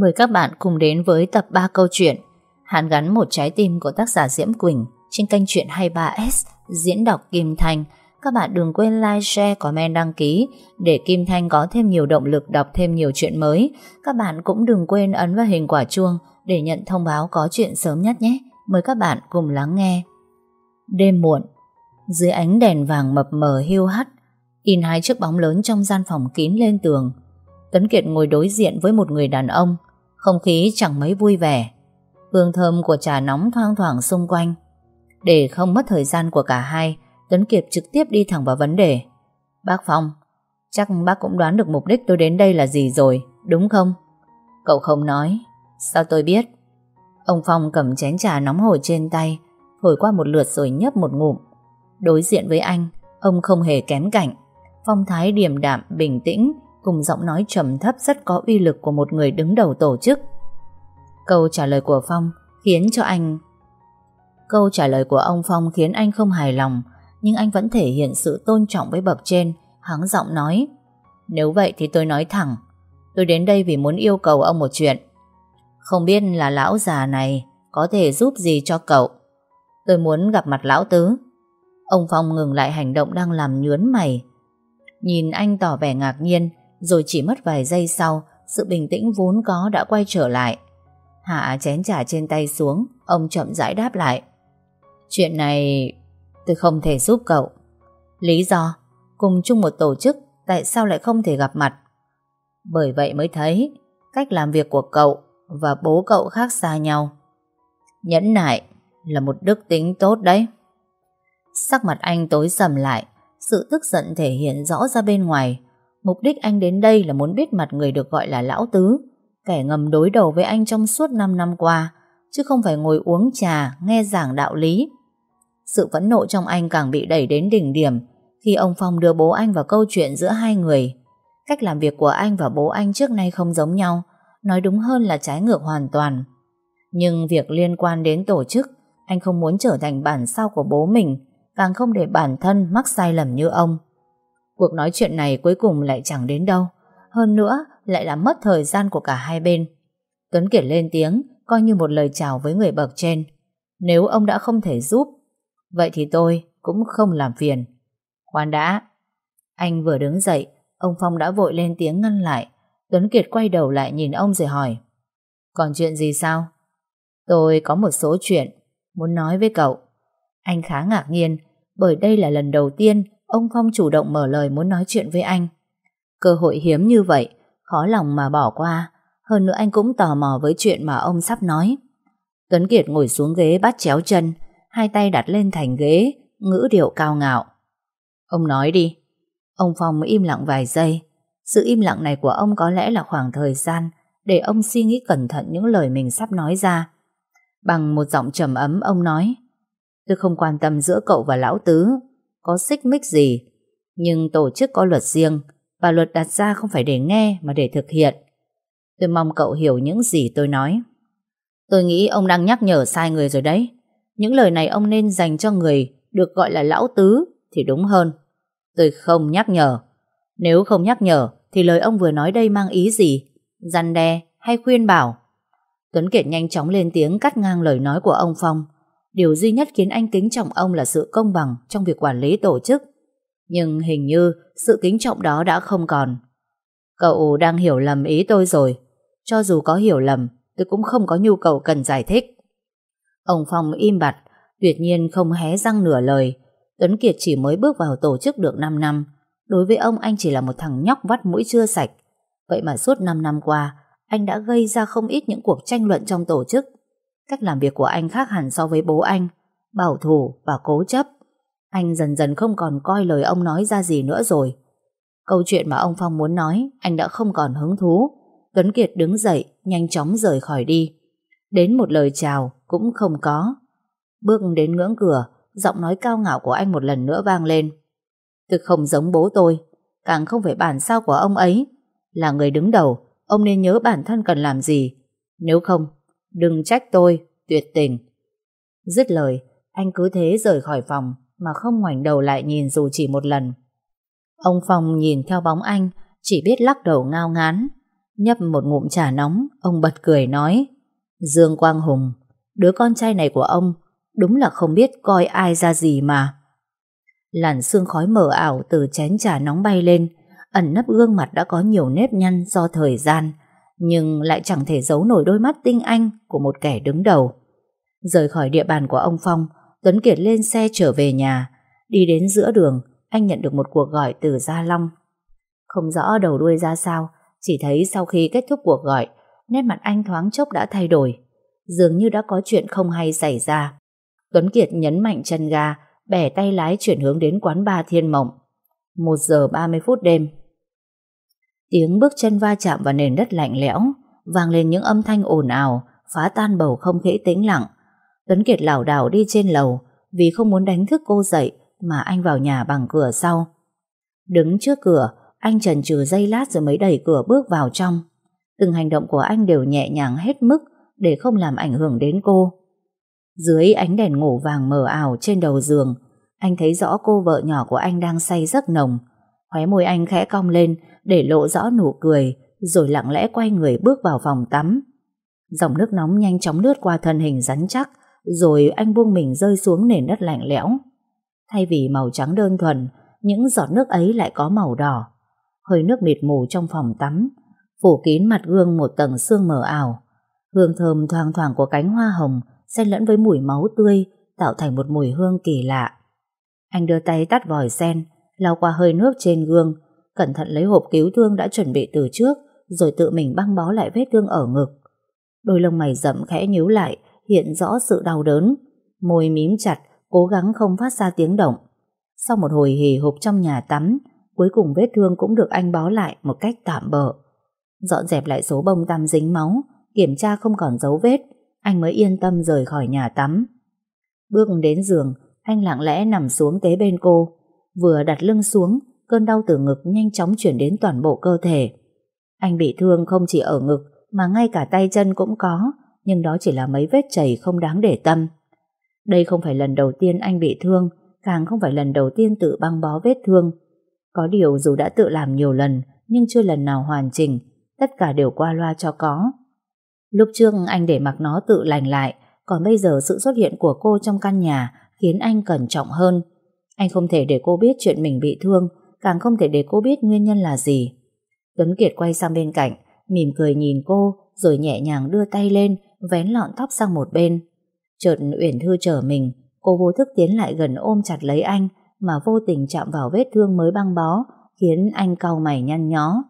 Mời các bạn cùng đến với tập 3 câu chuyện Hàn gắn một trái tim của tác giả Diễm Quỳnh trên kênh truyện 23S diễn đọc Kim Thanh. Các bạn đừng quên like, share, comment, đăng ký để Kim Thanh có thêm nhiều động lực đọc thêm nhiều chuyện mới. Các bạn cũng đừng quên ấn vào hình quả chuông để nhận thông báo có chuyện sớm nhất nhé. Mời các bạn cùng lắng nghe. Đêm muộn, dưới ánh đèn vàng mập mờ hiu hắt, in hai chiếc bóng lớn trong gian phòng kín lên tường. Tấn Kiệt ngồi đối diện với một người đàn ông, không khí chẳng mấy vui vẻ. Hương thơm của trà nóng thoang thoảng xung quanh. Để không mất thời gian của cả hai, Tuấn Kiệt trực tiếp đi thẳng vào vấn đề. Bác Phong, chắc bác cũng đoán được mục đích tôi đến đây là gì rồi, đúng không? Cậu không nói, sao tôi biết? Ông Phong cầm chén trà nóng hổi trên tay, thổi qua một lượt rồi nhấp một ngụm. Đối diện với anh, ông không hề kém cạnh. Phong thái điềm đạm, bình tĩnh, cùng giọng nói trầm thấp rất có uy lực của một người đứng đầu tổ chức. Câu trả lời của Phong khiến cho anh... Câu trả lời của ông Phong khiến anh không hài lòng, nhưng anh vẫn thể hiện sự tôn trọng với bậc trên, hắng giọng nói. Nếu vậy thì tôi nói thẳng, tôi đến đây vì muốn yêu cầu ông một chuyện. Không biết là lão già này có thể giúp gì cho cậu. Tôi muốn gặp mặt lão tứ. Ông Phong ngừng lại hành động đang làm nhướn mày. Nhìn anh tỏ vẻ ngạc nhiên, rồi chỉ mất vài giây sau, sự bình tĩnh vốn có đã quay trở lại. Hạ chén trà trên tay xuống, ông chậm rãi đáp lại. Chuyện này tôi không thể giúp cậu. Lý do, cùng chung một tổ chức, tại sao lại không thể gặp mặt? Bởi vậy mới thấy, cách làm việc của cậu và bố cậu khác xa nhau. Nhẫn nại là một đức tính tốt đấy. Sắc mặt anh tối sầm lại, sự tức giận thể hiện rõ ra bên ngoài. Mục đích anh đến đây là muốn biết mặt người được gọi là Lão Tứ, kẻ ngầm đối đầu với anh trong suốt 5 năm qua, chứ không phải ngồi uống trà, nghe giảng đạo lý. Sự phẫn nộ trong anh càng bị đẩy đến đỉnh điểm khi ông Phong đưa bố anh vào câu chuyện giữa hai người. Cách làm việc của anh và bố anh trước nay không giống nhau, nói đúng hơn là trái ngược hoàn toàn. Nhưng việc liên quan đến tổ chức, anh không muốn trở thành bản sao của bố mình, càng không để bản thân mắc sai lầm như ông. Cuộc nói chuyện này cuối cùng lại chẳng đến đâu. Hơn nữa, lại là mất thời gian của cả hai bên. Tuấn Kiệt lên tiếng, coi như một lời chào với người bậc trên. Nếu ông đã không thể giúp, vậy thì tôi cũng không làm phiền. Khoan đã. Anh vừa đứng dậy, ông Phong đã vội lên tiếng ngăn lại. Tuấn Kiệt quay đầu lại nhìn ông rồi hỏi. Còn chuyện gì sao? Tôi có một số chuyện muốn nói với cậu. Anh khá ngạc nhiên bởi đây là lần đầu tiên ông Phong chủ động mở lời muốn nói chuyện với anh. Cơ hội hiếm như vậy, khó lòng mà bỏ qua. Hơn nữa anh cũng tò mò với chuyện mà ông sắp nói. Tuấn Kiệt ngồi xuống ghế bắt chéo chân, hai tay đặt lên thành ghế, ngữ điệu cao ngạo. Ông nói đi. Ông Phong im lặng vài giây. Sự im lặng này của ông có lẽ là khoảng thời gian để ông suy nghĩ cẩn thận những lời mình sắp nói ra. Bằng một giọng trầm ấm ông nói Tôi không quan tâm giữa cậu và lão tứ có xích mích gì nhưng tổ chức có luật riêng và luật đặt ra không phải để nghe mà để thực hiện. Tôi mong cậu hiểu những gì tôi nói. Tôi nghĩ ông đang nhắc nhở sai người rồi đấy. Những lời này ông nên dành cho người được gọi là lão tứ thì đúng hơn. Tôi không nhắc nhở. Nếu không nhắc nhở thì lời ông vừa nói đây mang ý gì? Răn đe hay khuyên bảo? Tuấn Kiệt nhanh chóng lên tiếng cắt ngang lời nói của ông Phong. Điều duy nhất khiến anh kính trọng ông là sự công bằng trong việc quản lý tổ chức. Nhưng hình như sự kính trọng đó đã không còn. Cậu đang hiểu lầm ý tôi rồi. Cho dù có hiểu lầm, tôi cũng không có nhu cầu cần giải thích. Ông Phong im bặt, tuyệt nhiên không hé răng nửa lời. Tuấn Kiệt chỉ mới bước vào tổ chức được 5 năm. Đối với ông anh chỉ là một thằng nhóc vắt mũi chưa sạch. Vậy mà suốt 5 năm qua, anh đã gây ra không ít những cuộc tranh luận trong tổ chức. Cách làm việc của anh khác hẳn so với bố anh, bảo thủ và cố chấp. Anh dần dần không còn coi lời ông nói ra gì nữa rồi. Câu chuyện mà ông Phong muốn nói, anh đã không còn hứng thú. Tuấn Kiệt đứng dậy, nhanh chóng rời khỏi đi. Đến một lời chào cũng không có. Bước đến ngưỡng cửa, giọng nói cao ngạo của anh một lần nữa vang lên. Tôi không giống bố tôi, càng không phải bản sao của ông ấy. Là người đứng đầu, ông nên nhớ bản thân cần làm gì. Nếu không, đừng trách tôi, tuyệt tình. Dứt lời, anh cứ thế rời khỏi phòng mà không ngoảnh đầu lại nhìn dù chỉ một lần. Ông Phong nhìn theo bóng anh, chỉ biết lắc đầu ngao ngán. Nhấp một ngụm trà nóng, ông bật cười nói Dương Quang Hùng, đứa con trai này của ông đúng là không biết coi ai ra gì mà. Làn xương khói mờ ảo từ chén trà nóng bay lên, ẩn nấp gương mặt đã có nhiều nếp nhăn do thời gian, nhưng lại chẳng thể giấu nổi đôi mắt tinh anh của một kẻ đứng đầu. Rời khỏi địa bàn của ông Phong, Tuấn Kiệt lên xe trở về nhà. Đi đến giữa đường, anh nhận được một cuộc gọi từ Gia Long. Không rõ đầu đuôi ra sao, chỉ thấy sau khi kết thúc cuộc gọi, nét mặt anh thoáng chốc đã thay đổi. Dường như đã có chuyện không hay xảy ra. Tuấn Kiệt nhấn mạnh chân ga, bẻ tay lái chuyển hướng đến quán ba Thiên Mộng. Một giờ 30 phút đêm. Tiếng bước chân va chạm vào nền đất lạnh lẽo, vang lên những âm thanh ồn ào, phá tan bầu không khí tĩnh lặng. Tuấn Kiệt lảo đảo đi trên lầu, vì không muốn đánh thức cô dậy mà anh vào nhà bằng cửa sau. Đứng trước cửa, anh chần chừ dây lát rồi mới đẩy cửa bước vào trong. Từng hành động của anh đều nhẹ nhàng hết mức để không làm ảnh hưởng đến cô. Dưới ánh đèn ngủ vàng mờ ảo trên đầu giường, anh thấy rõ cô vợ nhỏ của anh đang say giấc nồng. Khóe môi anh khẽ cong lên để lộ rõ nụ cười, rồi lặng lẽ quay người bước vào phòng tắm. Dòng nước nóng nhanh chóng lướt qua thân hình rắn chắc, rồi anh buông mình rơi xuống nền đất lạnh lẽo. Thay vì màu trắng đơn thuần, những giọt nước ấy lại có màu đỏ. Hơi nước mịt mù trong phòng tắm, phủ kín mặt gương một tầng sương mờ ảo. Hương thơm thoang thoảng của cánh hoa hồng xen lẫn với mùi máu tươi tạo thành một mùi hương kỳ lạ. Anh đưa tay tắt vòi sen, lau qua hơi nước trên gương, cẩn thận lấy hộp cứu thương đã chuẩn bị từ trước, rồi tự mình băng bó lại vết thương ở ngực. Đôi lông mày rậm khẽ nhíu lại, hiện rõ sự đau đớn. Môi mím chặt, cố gắng không phát ra tiếng động. Sau một hồi hì hục trong nhà tắm, cuối cùng vết thương cũng được anh bó lại một cách tạm bợ. Dọn dẹp lại số bông tăm dính máu, kiểm tra không còn dấu vết, anh mới yên tâm rời khỏi nhà tắm. Bước đến giường, anh lặng lẽ nằm xuống kế bên cô. Vừa đặt lưng xuống, cơn đau từ ngực nhanh chóng chuyển đến toàn bộ cơ thể. Anh bị thương không chỉ ở ngực, mà ngay cả tay chân cũng có, nhưng đó chỉ là mấy vết chảy không đáng để tâm. Đây không phải lần đầu tiên anh bị thương, càng không phải lần đầu tiên tự băng bó vết thương. Có điều dù đã tự làm nhiều lần, nhưng chưa lần nào hoàn chỉnh, tất cả đều qua loa cho có. Lúc trước anh để mặc nó tự lành lại, còn bây giờ sự xuất hiện của cô trong căn nhà khiến anh cẩn trọng hơn. Anh không thể để cô biết chuyện mình bị thương, càng không thể để cô biết nguyên nhân là gì. Tuấn Kiệt quay sang bên cạnh, mỉm cười nhìn cô, rồi nhẹ nhàng đưa tay lên, vén lọn tóc sang một bên. Chợt Uyển Thư trở mình, cô vô thức tiến lại gần ôm chặt lấy anh, mà vô tình chạm vào vết thương mới băng bó, khiến anh cau mày nhăn nhó.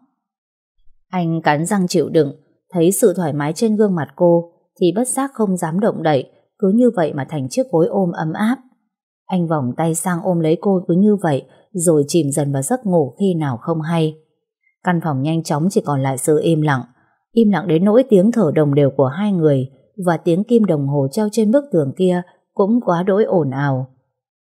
Anh cắn răng chịu đựng, thấy sự thoải mái trên gương mặt cô, thì bất giác không dám động đậy, cứ như vậy mà thành chiếc gối ôm ấm áp. Anh vòng tay sang ôm lấy cô cứ như vậy, rồi chìm dần vào giấc ngủ khi nào không hay. Căn phòng nhanh chóng chỉ còn lại sự im lặng, im lặng đến nỗi tiếng thở đồng đều của hai người và tiếng kim đồng hồ treo trên bức tường kia cũng quá đỗi ồn ào.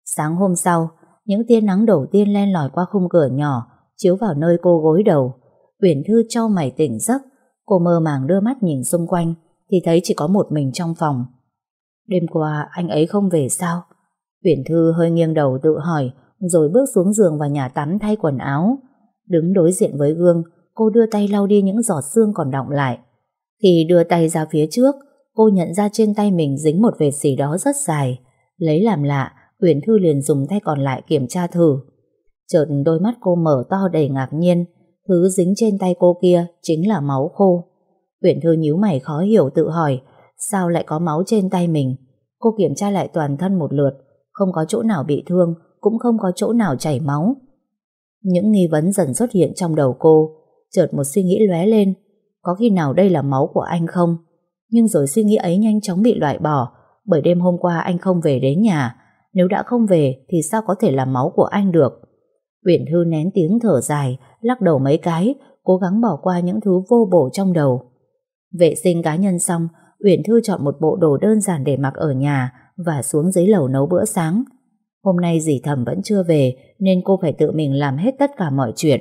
Sáng hôm sau, những tia nắng đầu tiên len lỏi qua khung cửa nhỏ, chiếu vào nơi cô gối đầu. Uyển Thư cho mày tỉnh giấc, cô mơ màng đưa mắt nhìn xung quanh, thì thấy chỉ có một mình trong phòng. Đêm qua anh ấy không về sao? Uyển Thư hơi nghiêng đầu tự hỏi, rồi bước xuống giường và nhà tắm thay quần áo. Đứng đối diện với gương, cô đưa tay lau đi những giọt xương còn đọng lại. Khi đưa tay ra phía trước, cô nhận ra trên tay mình dính một vệt xỉ đó rất dài. Lấy làm lạ, Uyển Thư liền dùng tay còn lại kiểm tra thử. Chợt đôi mắt cô mở to đầy ngạc nhiên, thứ dính trên tay cô kia chính là máu khô. Uyển Thư nhíu mày khó hiểu tự hỏi, sao lại có máu trên tay mình? Cô kiểm tra lại toàn thân một lượt, không có chỗ nào bị thương, cũng không có chỗ nào chảy máu. Những nghi vấn dần xuất hiện trong đầu cô, chợt một suy nghĩ lóe lên, có khi nào đây là máu của anh không? Nhưng rồi suy nghĩ ấy nhanh chóng bị loại bỏ, bởi đêm hôm qua anh không về đến nhà, nếu đã không về thì sao có thể là máu của anh được? Uyển Thư nén tiếng thở dài, lắc đầu mấy cái, cố gắng bỏ qua những thứ vô bổ trong đầu. Vệ sinh cá nhân xong, Uyển Thư chọn một bộ đồ đơn giản để mặc ở nhà và xuống dưới lầu nấu bữa sáng. Hôm nay dì thầm vẫn chưa về nên cô phải tự mình làm hết tất cả mọi chuyện.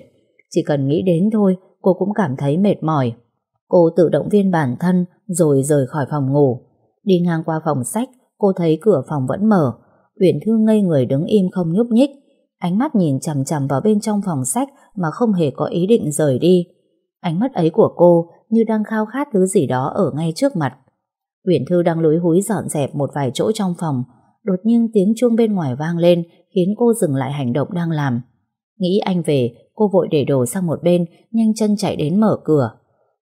Chỉ cần nghĩ đến thôi, cô cũng cảm thấy mệt mỏi. Cô tự động viên bản thân rồi rời khỏi phòng ngủ. Đi ngang qua phòng sách, cô thấy cửa phòng vẫn mở. Uyển Thư ngây người đứng im không nhúc nhích. Ánh mắt nhìn chằm chằm vào bên trong phòng sách mà không hề có ý định rời đi. Ánh mắt ấy của cô như đang khao khát thứ gì đó ở ngay trước mặt. Uyển Thư đang lối húi dọn dẹp một vài chỗ trong phòng. Đột nhiên tiếng chuông bên ngoài vang lên khiến cô dừng lại hành động đang làm. Nghĩ anh về, cô vội để đồ sang một bên, nhanh chân chạy đến mở cửa.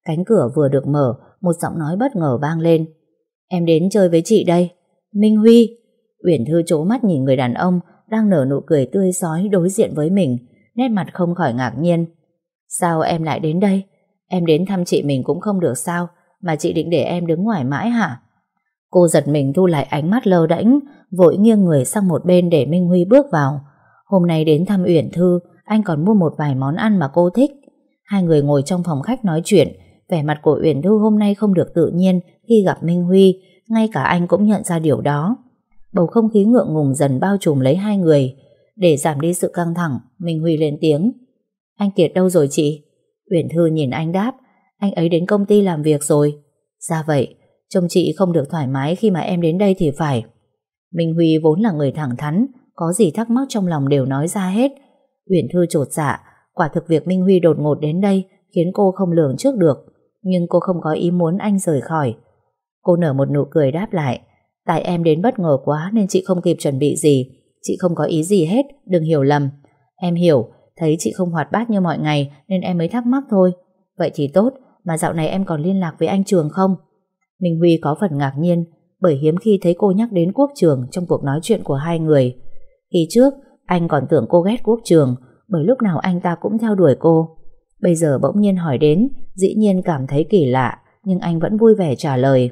Cánh cửa vừa được mở, một giọng nói bất ngờ vang lên. Em đến chơi với chị đây. Minh Huy. Uyển Thư chố mắt nhìn người đàn ông đang nở nụ cười tươi sói đối diện với mình, nét mặt không khỏi ngạc nhiên. Sao em lại đến đây? Em đến thăm chị mình cũng không được sao, mà chị định để em đứng ngoài mãi hả? Cô giật mình thu lại ánh mắt lơ đễnh, vội nghiêng người sang một bên để Minh Huy bước vào. Hôm nay đến thăm Uyển Thư, anh còn mua một vài món ăn mà cô thích. Hai người ngồi trong phòng khách nói chuyện, vẻ mặt của Uyển Thư hôm nay không được tự nhiên khi gặp Minh Huy, ngay cả anh cũng nhận ra điều đó. Bầu không khí ngượng ngùng dần bao trùm lấy hai người. Để giảm đi sự căng thẳng, Minh Huy lên tiếng. Anh Kiệt đâu rồi chị? Uyển Thư nhìn anh đáp, anh ấy đến công ty làm việc rồi. Ra vậy, trông chị không được thoải mái khi mà em đến đây thì phải. Minh Huy vốn là người thẳng thắn, có gì thắc mắc trong lòng đều nói ra hết. Uyển Thư trột dạ, quả thực việc Minh Huy đột ngột đến đây khiến cô không lường trước được, nhưng cô không có ý muốn anh rời khỏi. Cô nở một nụ cười đáp lại, tại em đến bất ngờ quá nên chị không kịp chuẩn bị gì, chị không có ý gì hết, đừng hiểu lầm. Em hiểu, thấy chị không hoạt bát như mọi ngày nên em mới thắc mắc thôi. Vậy thì tốt, mà dạo này em còn liên lạc với anh Trường không? Minh Huy có phần ngạc nhiên bởi hiếm khi thấy cô nhắc đến Quốc Trường trong cuộc nói chuyện của hai người. Khi trước, anh còn tưởng cô ghét Quốc Trường bởi lúc nào anh ta cũng theo đuổi cô. Bây giờ bỗng nhiên hỏi đến, dĩ nhiên cảm thấy kỳ lạ, nhưng anh vẫn vui vẻ trả lời.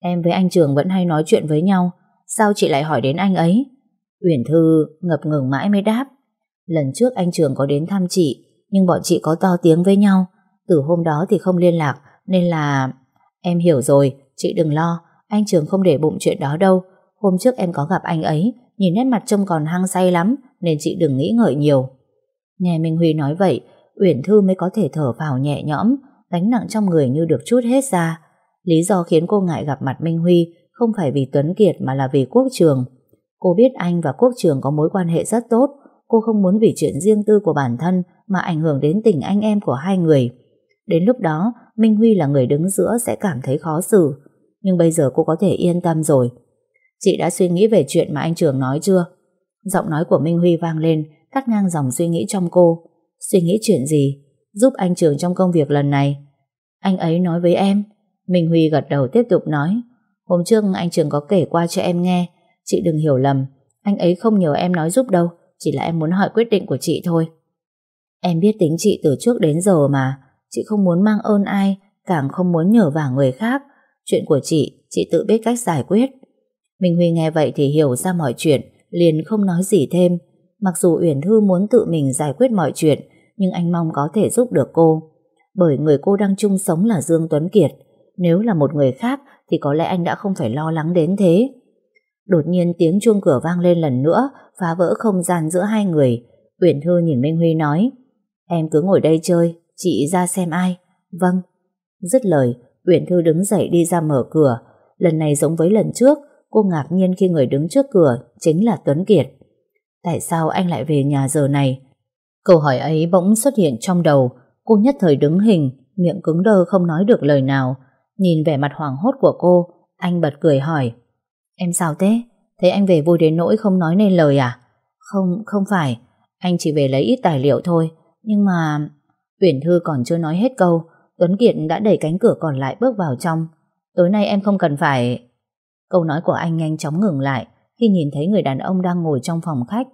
Em với anh Trường vẫn hay nói chuyện với nhau, sao chị lại hỏi đến anh ấy? Uyển Thư ngập ngừng mãi mới đáp. Lần trước anh Trường có đến thăm chị, nhưng bọn chị có to tiếng với nhau. Từ hôm đó thì không liên lạc, nên là... Em hiểu rồi, chị đừng lo, anh Trường không để bụng chuyện đó đâu. Hôm trước em có gặp anh ấy, nhìn nét mặt trông còn hăng say lắm, nên chị đừng nghĩ ngợi nhiều. Nghe Minh Huy nói vậy, Uyển Thư mới có thể thở vào nhẹ nhõm, gánh nặng trong người như được chút hết ra. Lý do khiến cô ngại gặp mặt Minh Huy không phải vì Tuấn Kiệt mà là vì Quốc Trường. Cô biết anh và Quốc Trường có mối quan hệ rất tốt, cô không muốn vì chuyện riêng tư của bản thân mà ảnh hưởng đến tình anh em của hai người. Đến lúc đó, Minh Huy là người đứng giữa sẽ cảm thấy khó xử. Nhưng bây giờ cô có thể yên tâm rồi. Chị đã suy nghĩ về chuyện mà anh Trường nói chưa? Giọng nói của Minh Huy vang lên, cắt ngang dòng suy nghĩ trong cô. Suy nghĩ chuyện gì? Giúp anh Trường trong công việc lần này. Anh ấy nói với em. Minh Huy gật đầu tiếp tục nói. Hôm trước anh Trường có kể qua cho em nghe. Chị đừng hiểu lầm. Anh ấy không nhờ em nói giúp đâu. Chỉ là em muốn hỏi quyết định của chị thôi. Em biết tính chị từ trước đến giờ mà. Chị không muốn mang ơn ai, càng không muốn nhờ vả người khác. Chuyện của chị, chị tự biết cách giải quyết. Minh Huy nghe vậy thì hiểu ra mọi chuyện, liền không nói gì thêm. Mặc dù Uyển Thư muốn tự mình giải quyết mọi chuyện, nhưng anh mong có thể giúp được cô. Bởi người cô đang chung sống là Dương Tuấn Kiệt. Nếu là một người khác thì có lẽ anh đã không phải lo lắng đến thế. Đột nhiên tiếng chuông cửa vang lên lần nữa, phá vỡ không gian giữa hai người. Uyển Thư nhìn Minh Huy nói, em cứ ngồi đây chơi, chị ra xem ai. Vâng. Dứt lời, Uyển Thư đứng dậy đi ra mở cửa. Lần này giống với lần trước, cô ngạc nhiên khi người đứng trước cửa chính là Tuấn Kiệt. Tại sao anh lại về nhà giờ này? Câu hỏi ấy bỗng xuất hiện trong đầu, cô nhất thời đứng hình, miệng cứng đơ không nói được lời nào. Nhìn vẻ mặt hoảng hốt của cô, anh bật cười hỏi. Em sao thế? Thấy anh về vui đến nỗi không nói nên lời à? Không, không phải. Anh chỉ về lấy ít tài liệu thôi. Nhưng mà... Tuyển Thư còn chưa nói hết câu, Tuấn Kiệt đã đẩy cánh cửa còn lại bước vào trong. Tối nay em không cần phải... Câu nói của anh nhanh chóng ngừng lại khi nhìn thấy người đàn ông đang ngồi trong phòng khách.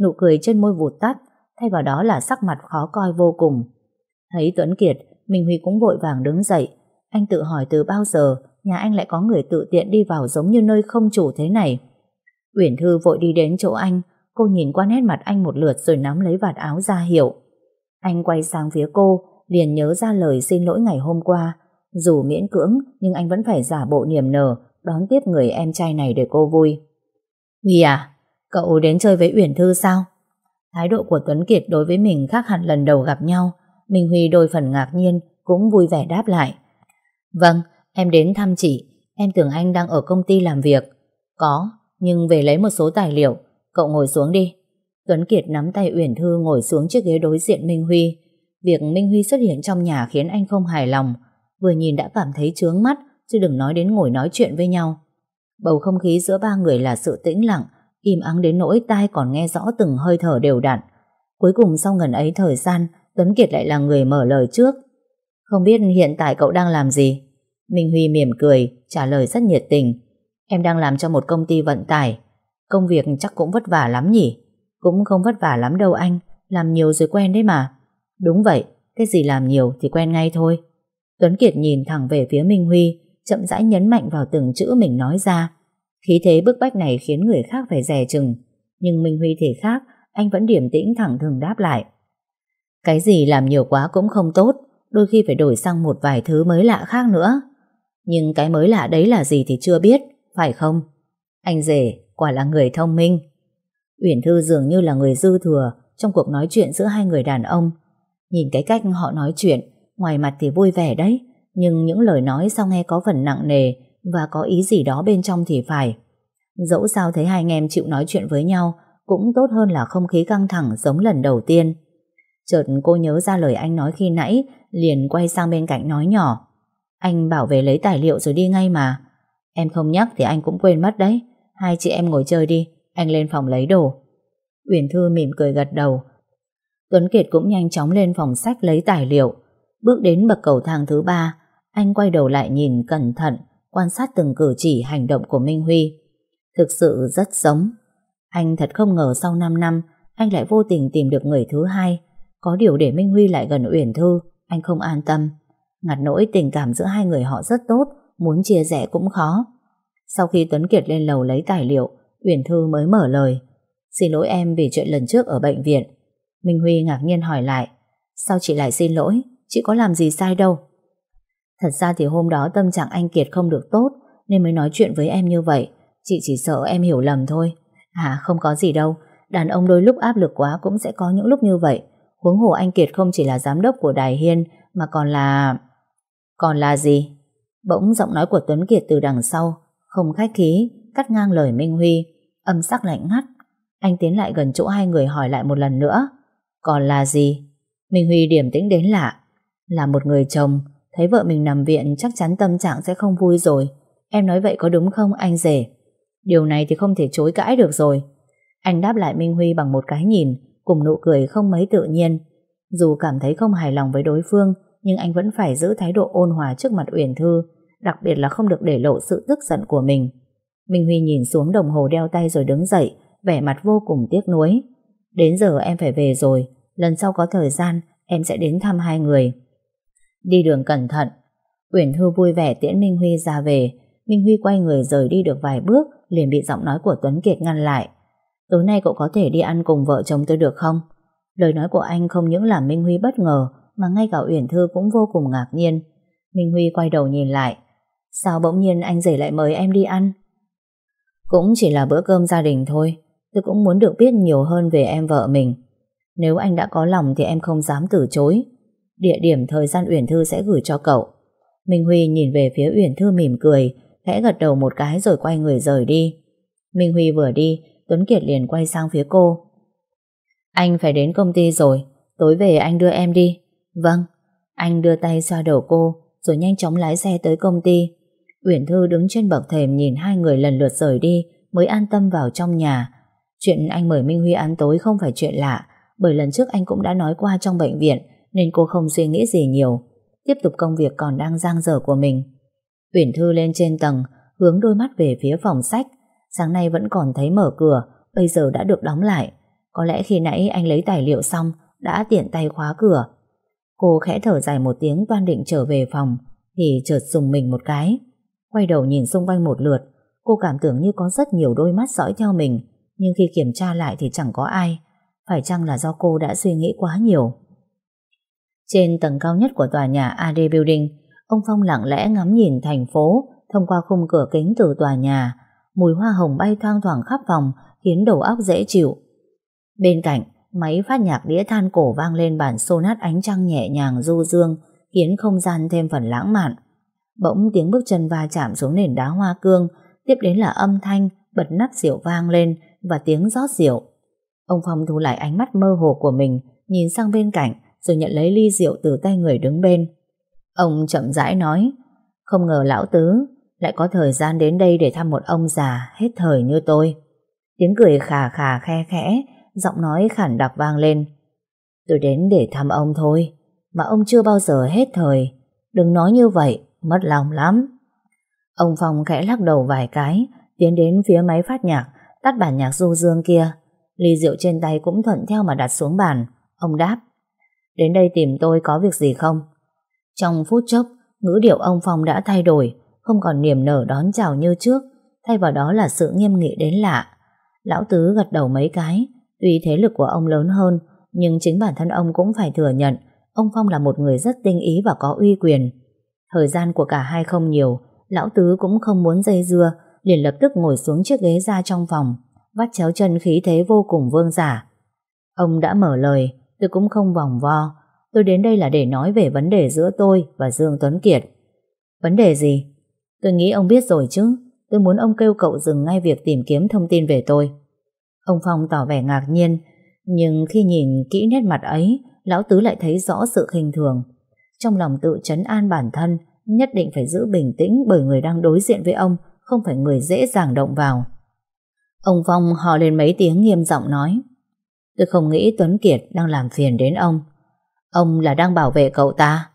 Nụ cười trên môi vụt tắt, thay vào đó là sắc mặt khó coi vô cùng. Thấy Tuấn Kiệt, Minh Huy cũng vội vàng đứng dậy. Anh tự hỏi từ bao giờ nhà anh lại có người tự tiện đi vào giống như nơi không chủ thế này. Uyển Thư vội đi đến chỗ anh, cô nhìn qua nét mặt anh một lượt rồi nắm lấy vạt áo ra hiệu. Anh quay sang phía cô, liền nhớ ra lời xin lỗi ngày hôm qua. Dù miễn cưỡng, nhưng anh vẫn phải giả bộ niềm nở, đón tiếp người em trai này để cô vui. Huy à, cậu đến chơi với Uyển Thư sao? Thái độ của Tuấn Kiệt đối với mình khác hẳn lần đầu gặp nhau. Minh Huy đôi phần ngạc nhiên, cũng vui vẻ đáp lại. Vâng, em đến thăm chị. Em tưởng anh đang ở công ty làm việc. Có, nhưng về lấy một số tài liệu. Cậu ngồi xuống đi. Tuấn Kiệt nắm tay Uyển Thư ngồi xuống chiếc ghế đối diện Minh Huy. Việc Minh Huy xuất hiện trong nhà khiến anh không hài lòng. Vừa nhìn đã cảm thấy chướng mắt, chứ đừng nói đến ngồi nói chuyện với nhau. Bầu không khí giữa ba người là sự tĩnh lặng, im ắng đến nỗi tai còn nghe rõ từng hơi thở đều đặn. Cuối cùng sau ngần ấy thời gian, Tuấn Kiệt lại là người mở lời trước. Không biết hiện tại cậu đang làm gì? Minh Huy mỉm cười, trả lời rất nhiệt tình. Em đang làm cho một công ty vận tải. Công việc chắc cũng vất vả lắm nhỉ? Cũng không vất vả lắm đâu anh, làm nhiều rồi quen đấy mà. Đúng vậy, cái gì làm nhiều thì quen ngay thôi. Tuấn Kiệt nhìn thẳng về phía Minh Huy, chậm rãi nhấn mạnh vào từng chữ mình nói ra. Khí thế bức bách này khiến người khác phải rè chừng. Nhưng Minh Huy thì khác, anh vẫn điềm tĩnh thẳng thừng đáp lại. Cái gì làm nhiều quá cũng không tốt, đôi khi phải đổi sang một vài thứ mới lạ khác nữa. Nhưng cái mới lạ đấy là gì thì chưa biết, phải không? Anh rể, quả là người thông minh. Uyển Thư dường như là người dư thừa trong cuộc nói chuyện giữa hai người đàn ông. Nhìn cái cách họ nói chuyện, ngoài mặt thì vui vẻ đấy, nhưng những lời nói sao nghe có phần nặng nề và có ý gì đó bên trong thì phải. Dẫu sao thấy hai anh em chịu nói chuyện với nhau cũng tốt hơn là không khí căng thẳng giống lần đầu tiên. Chợt cô nhớ ra lời anh nói khi nãy, liền quay sang bên cạnh nói nhỏ. Anh bảo về lấy tài liệu rồi đi ngay mà. Em không nhắc thì anh cũng quên mất đấy. Hai chị em ngồi chơi đi, anh lên phòng lấy đồ. Uyển Thư mỉm cười gật đầu. Tuấn Kiệt cũng nhanh chóng lên phòng sách lấy tài liệu. Bước đến bậc cầu thang thứ ba, anh quay đầu lại nhìn cẩn thận, quan sát từng cử chỉ hành động của Minh Huy. Thực sự rất giống. Anh thật không ngờ sau 5 năm, anh lại vô tình tìm được người thứ hai. Có điều để Minh Huy lại gần Uyển Thư, anh không an tâm. Ngặt nỗi tình cảm giữa hai người họ rất tốt, muốn chia rẽ cũng khó. Sau khi Tuấn Kiệt lên lầu lấy tài liệu, Uyển Thư mới mở lời. Xin lỗi em vì chuyện lần trước ở bệnh viện. Minh Huy ngạc nhiên hỏi lại. Sao chị lại xin lỗi? Chị có làm gì sai đâu. Thật ra thì hôm đó tâm trạng anh Kiệt không được tốt nên mới nói chuyện với em như vậy. Chị chỉ sợ em hiểu lầm thôi. À không có gì đâu. Đàn ông đôi lúc áp lực quá cũng sẽ có những lúc như vậy. Huống hồ anh Kiệt không chỉ là giám đốc của Đài Hiên mà còn là... Còn là gì? Bỗng giọng nói của Tuấn Kiệt từ đằng sau không khách khí, cắt ngang lời Minh Huy, âm sắc lạnh ngắt. Anh tiến lại gần chỗ hai người hỏi lại một lần nữa. Còn là gì? Minh Huy điểm tĩnh đến lạ. Là một người chồng, thấy vợ mình nằm viện chắc chắn tâm trạng sẽ không vui rồi. Em nói vậy có đúng không anh rể? Điều này thì không thể chối cãi được rồi. Anh đáp lại Minh Huy bằng một cái nhìn, cùng nụ cười không mấy tự nhiên. Dù cảm thấy không hài lòng với đối phương, nhưng anh vẫn phải giữ thái độ ôn hòa trước mặt Uyển Thư, đặc biệt là không được để lộ sự tức giận của mình. Minh Huy nhìn xuống đồng hồ đeo tay rồi đứng dậy, vẻ mặt vô cùng tiếc nuối. Đến giờ em phải về rồi, lần sau có thời gian em sẽ đến thăm hai người. Đi đường cẩn thận, Uyển Thư vui vẻ tiễn Minh Huy ra về. Minh Huy quay người rời đi được vài bước, liền bị giọng nói của Tuấn Kiệt ngăn lại. Tối nay cậu có thể đi ăn cùng vợ chồng tôi được không? Lời nói của anh không những làm Minh Huy bất ngờ, mà ngay cả Uyển Thư cũng vô cùng ngạc nhiên. Minh Huy quay đầu nhìn lại, Sao bỗng nhiên anh rể lại mời em đi ăn? Cũng chỉ là bữa cơm gia đình thôi. Tôi cũng muốn được biết nhiều hơn về em vợ mình. Nếu anh đã có lòng thì em không dám từ chối. Địa điểm thời gian Uyển Thư sẽ gửi cho cậu. Minh Huy nhìn về phía Uyển Thư mỉm cười, khẽ gật đầu một cái rồi quay người rời đi. Minh Huy vừa đi, Tuấn Kiệt liền quay sang phía cô. Anh phải đến công ty rồi, tối về anh đưa em đi. Vâng, anh đưa tay xoa đầu cô, rồi nhanh chóng lái xe tới công ty. Uyển Thư đứng trên bậc thềm nhìn hai người lần lượt rời đi, mới an tâm vào trong nhà. Chuyện anh mời Minh Huy ăn tối không phải chuyện lạ, bởi lần trước anh cũng đã nói qua trong bệnh viện, nên cô không suy nghĩ gì nhiều. Tiếp tục công việc còn đang giang dở của mình. Uyển Thư lên trên tầng, hướng đôi mắt về phía phòng sách. Sáng nay vẫn còn thấy mở cửa, bây giờ đã được đóng lại. Có lẽ khi nãy anh lấy tài liệu xong, đã tiện tay khóa cửa. Cô khẽ thở dài một tiếng toan định trở về phòng, thì chợt dùng mình một cái. Quay đầu nhìn xung quanh một lượt, cô cảm tưởng như có rất nhiều đôi mắt dõi theo mình, nhưng khi kiểm tra lại thì chẳng có ai. Phải chăng là do cô đã suy nghĩ quá nhiều? Trên tầng cao nhất của tòa nhà AD Building, ông Phong lặng lẽ ngắm nhìn thành phố thông qua khung cửa kính từ tòa nhà. Mùi hoa hồng bay thoang thoảng khắp phòng khiến đầu óc dễ chịu. Bên cạnh, máy phát nhạc đĩa than cổ vang lên bản sonat ánh trăng nhẹ nhàng du dương khiến không gian thêm phần lãng mạn. Bỗng tiếng bước chân va chạm xuống nền đá hoa cương, tiếp đến là âm thanh bật nắp rượu vang lên và tiếng rót rượu. Ông Phong thu lại ánh mắt mơ hồ của mình, nhìn sang bên cạnh, rồi nhận lấy ly rượu từ tay người đứng bên. Ông chậm rãi nói, không ngờ lão tứ lại có thời gian đến đây để thăm một ông già hết thời như tôi. Tiếng cười khà khà khe khẽ, giọng nói khản đặc vang lên. Tôi đến để thăm ông thôi, mà ông chưa bao giờ hết thời. Đừng nói như vậy, mất lòng lắm. Ông Phong khẽ lắc đầu vài cái, tiến đến phía máy phát nhạc, tắt bản nhạc du dương kia. Ly rượu trên tay cũng thuận theo mà đặt xuống bàn. Ông đáp, đến đây tìm tôi có việc gì không? Trong phút chốc, ngữ điệu ông Phong đã thay đổi, không còn niềm nở đón chào như trước, thay vào đó là sự nghiêm nghị đến lạ. Lão Tứ gật đầu mấy cái, tuy thế lực của ông lớn hơn, nhưng chính bản thân ông cũng phải thừa nhận ông Phong là một người rất tinh ý và có uy quyền. Thời gian của cả hai không nhiều, Lão Tứ cũng không muốn dây dưa, liền lập tức ngồi xuống chiếc ghế ra trong phòng, vắt chéo chân khí thế vô cùng vương giả. Ông đã mở lời, tôi cũng không vòng vo, tôi đến đây là để nói về vấn đề giữa tôi và Dương Tuấn Kiệt. Vấn đề gì? Tôi nghĩ ông biết rồi chứ, tôi muốn ông kêu cậu dừng ngay việc tìm kiếm thông tin về tôi. Ông Phong tỏ vẻ ngạc nhiên, nhưng khi nhìn kỹ nét mặt ấy, Lão Tứ lại thấy rõ sự khinh thường. Trong lòng tự chấn an bản thân, nhất định phải giữ bình tĩnh bởi người đang đối diện với ông không phải người dễ dàng động vào. Ông Phong hò lên mấy tiếng nghiêm giọng nói Tôi không nghĩ Tuấn Kiệt đang làm phiền đến ông. Ông là đang bảo vệ cậu ta.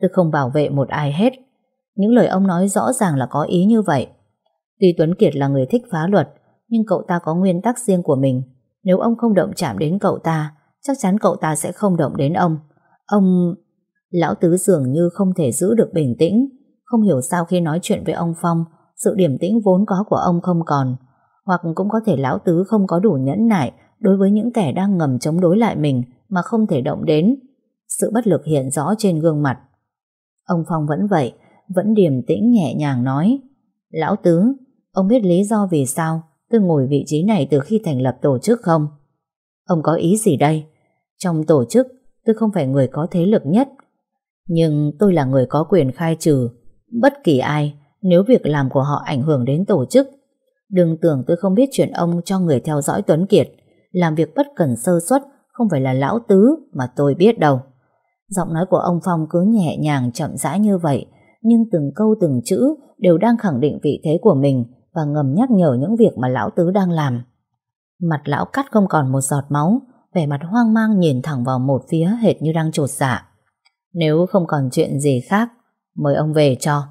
Tôi không bảo vệ một ai hết. Những lời ông nói rõ ràng là có ý như vậy. Tuy Tuấn Kiệt là người thích phá luật, nhưng cậu ta có nguyên tắc riêng của mình. Nếu ông không động chạm đến cậu ta, chắc chắn cậu ta sẽ không động đến ông. Ông... Lão Tứ dường như không thể giữ được bình tĩnh. Không hiểu sao khi nói chuyện với ông Phong, sự điềm tĩnh vốn có của ông không còn. Hoặc cũng có thể Lão Tứ không có đủ nhẫn nại đối với những kẻ đang ngầm chống đối lại mình mà không thể động đến. Sự bất lực hiện rõ trên gương mặt. Ông Phong vẫn vậy, vẫn điềm tĩnh nhẹ nhàng nói Lão Tứ, ông biết lý do vì sao tôi ngồi vị trí này từ khi thành lập tổ chức không? Ông có ý gì đây? Trong tổ chức, tôi không phải người có thế lực nhất, nhưng tôi là người có quyền khai trừ bất kỳ ai nếu việc làm của họ ảnh hưởng đến tổ chức. Đừng tưởng tôi không biết chuyện ông cho người theo dõi Tuấn Kiệt, làm việc bất cần sơ suất không phải là lão tứ mà tôi biết đâu. Giọng nói của ông Phong cứ nhẹ nhàng chậm rãi như vậy, nhưng từng câu từng chữ đều đang khẳng định vị thế của mình và ngầm nhắc nhở những việc mà lão tứ đang làm. Mặt lão cắt không còn một giọt máu, vẻ mặt hoang mang nhìn thẳng vào một phía hệt như đang trột dạ. Nếu không còn chuyện gì khác, mời ông về cho.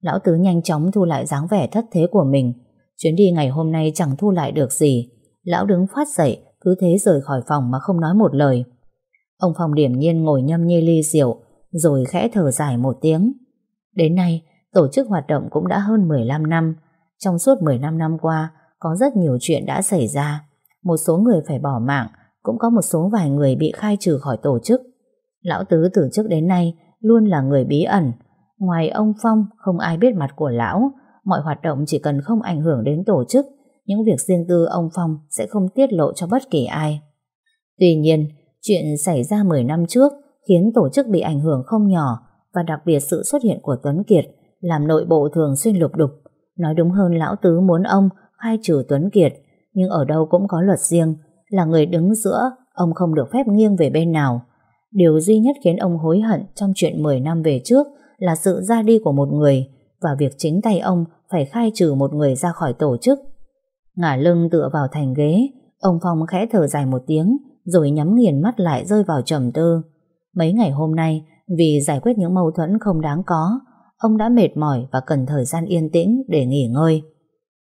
Lão tứ nhanh chóng thu lại dáng vẻ thất thế của mình. Chuyến đi ngày hôm nay chẳng thu lại được gì. Lão đứng phát dậy, cứ thế rời khỏi phòng mà không nói một lời. Ông Phong điểm nhiên ngồi nhâm nhi ly rượu, rồi khẽ thở dài một tiếng. Đến nay, tổ chức hoạt động cũng đã hơn 15 năm. Trong suốt 15 năm qua, có rất nhiều chuyện đã xảy ra. Một số người phải bỏ mạng, cũng có một số vài người bị khai trừ khỏi tổ chức. Lão Tứ từ trước đến nay luôn là người bí ẩn. Ngoài ông Phong, không ai biết mặt của lão. Mọi hoạt động chỉ cần không ảnh hưởng đến tổ chức, những việc riêng tư ông Phong sẽ không tiết lộ cho bất kỳ ai. Tuy nhiên, chuyện xảy ra 10 năm trước khiến tổ chức bị ảnh hưởng không nhỏ và đặc biệt sự xuất hiện của Tuấn Kiệt làm nội bộ thường xuyên lục đục. Nói đúng hơn lão tứ muốn ông khai trừ Tuấn Kiệt, nhưng ở đâu cũng có luật riêng, là người đứng giữa, ông không được phép nghiêng về bên nào. Điều duy nhất khiến ông hối hận trong chuyện 10 năm về trước là sự ra đi của một người và việc chính tay ông phải khai trừ một người ra khỏi tổ chức. Ngả lưng tựa vào thành ghế, ông Phong khẽ thở dài một tiếng rồi nhắm nghiền mắt lại rơi vào trầm tư. Mấy ngày hôm nay, vì giải quyết những mâu thuẫn không đáng có, ông đã mệt mỏi và cần thời gian yên tĩnh để nghỉ ngơi.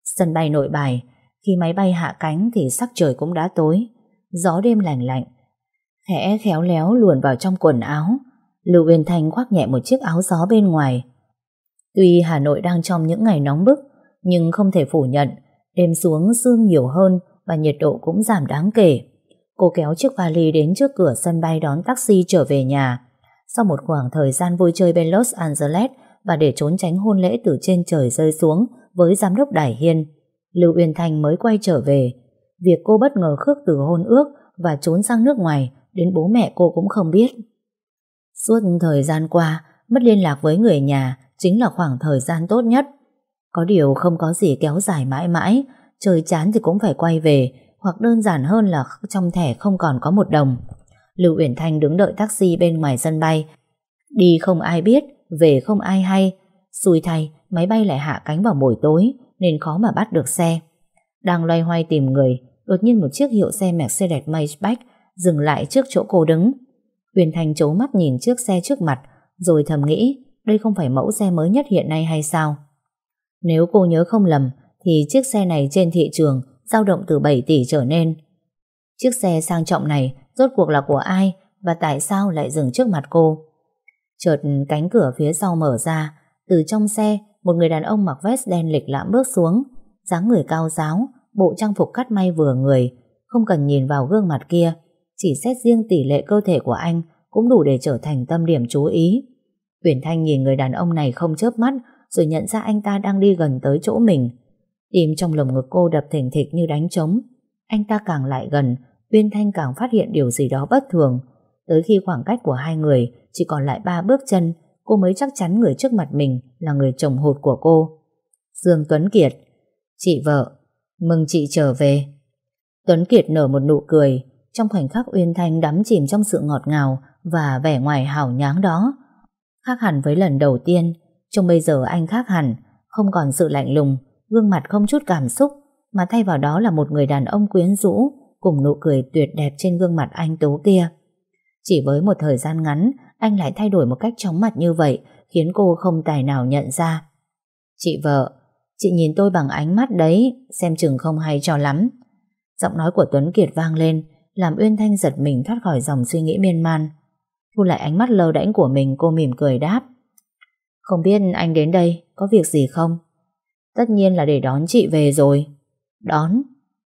Sân bay nội bài, khi máy bay hạ cánh thì sắc trời cũng đã tối, gió đêm lạnh lạnh. Khẽ khéo léo luồn vào trong quần áo, Lưu Uyên Thanh khoác nhẹ một chiếc áo gió bên ngoài. Tuy Hà Nội đang trong những ngày nóng bức, nhưng không thể phủ nhận, đêm xuống sương nhiều hơn và nhiệt độ cũng giảm đáng kể. Cô kéo chiếc vali đến trước cửa sân bay đón taxi trở về nhà. Sau một khoảng thời gian vui chơi bên Los Angeles và để trốn tránh hôn lễ từ trên trời rơi xuống với giám đốc Đài Hiên, Lưu Uyên Thanh mới quay trở về. Việc cô bất ngờ khước từ hôn ước và trốn sang nước ngoài đến bố mẹ cô cũng không biết. Suốt thời gian qua, mất liên lạc với người nhà chính là khoảng thời gian tốt nhất. Có điều không có gì kéo dài mãi mãi, chơi chán thì cũng phải quay về, hoặc đơn giản hơn là trong thẻ không còn có một đồng. Lưu Uyển Thanh đứng đợi taxi bên ngoài sân bay. Đi không ai biết, về không ai hay. Xui thay, máy bay lại hạ cánh vào buổi tối, nên khó mà bắt được xe. Đang loay hoay tìm người, đột nhiên một chiếc hiệu xe Mercedes Maybach dừng lại trước chỗ cô đứng. Uyên Thanh chố mắt nhìn chiếc xe trước mặt, rồi thầm nghĩ đây không phải mẫu xe mới nhất hiện nay hay sao? Nếu cô nhớ không lầm, thì chiếc xe này trên thị trường dao động từ 7 tỷ trở nên. Chiếc xe sang trọng này rốt cuộc là của ai và tại sao lại dừng trước mặt cô? Chợt cánh cửa phía sau mở ra, từ trong xe một người đàn ông mặc vest đen lịch lãm bước xuống, dáng người cao giáo, bộ trang phục cắt may vừa người, không cần nhìn vào gương mặt kia, chỉ xét riêng tỷ lệ cơ thể của anh cũng đủ để trở thành tâm điểm chú ý. Uyển Thanh nhìn người đàn ông này không chớp mắt rồi nhận ra anh ta đang đi gần tới chỗ mình. Tim trong lồng ngực cô đập thình thịch như đánh trống. Anh ta càng lại gần, Uyên Thanh càng phát hiện điều gì đó bất thường. Tới khi khoảng cách của hai người chỉ còn lại ba bước chân, cô mới chắc chắn người trước mặt mình là người chồng hụt của cô. Dương Tuấn Kiệt Chị vợ, mừng chị trở về. Tuấn Kiệt nở một nụ cười, trong khoảnh khắc Uyên Thanh đắm chìm trong sự ngọt ngào và vẻ ngoài hào nháng đó. Khác hẳn với lần đầu tiên, trông bây giờ anh khác hẳn, không còn sự lạnh lùng, gương mặt không chút cảm xúc, mà thay vào đó là một người đàn ông quyến rũ, cùng nụ cười tuyệt đẹp trên gương mặt anh Tố kia. Chỉ với một thời gian ngắn, anh lại thay đổi một cách chóng mặt như vậy, khiến cô không tài nào nhận ra. Chị vợ, chị nhìn tôi bằng ánh mắt đấy, xem chừng không hay cho lắm. Giọng nói của Tuấn Kiệt vang lên, làm Uyên Thanh giật mình thoát khỏi dòng suy nghĩ miên man. Thu lại ánh mắt lơ đễnh của mình, cô mỉm cười đáp. Không biết anh đến đây có việc gì không? Tất nhiên là để đón chị về rồi. Đón?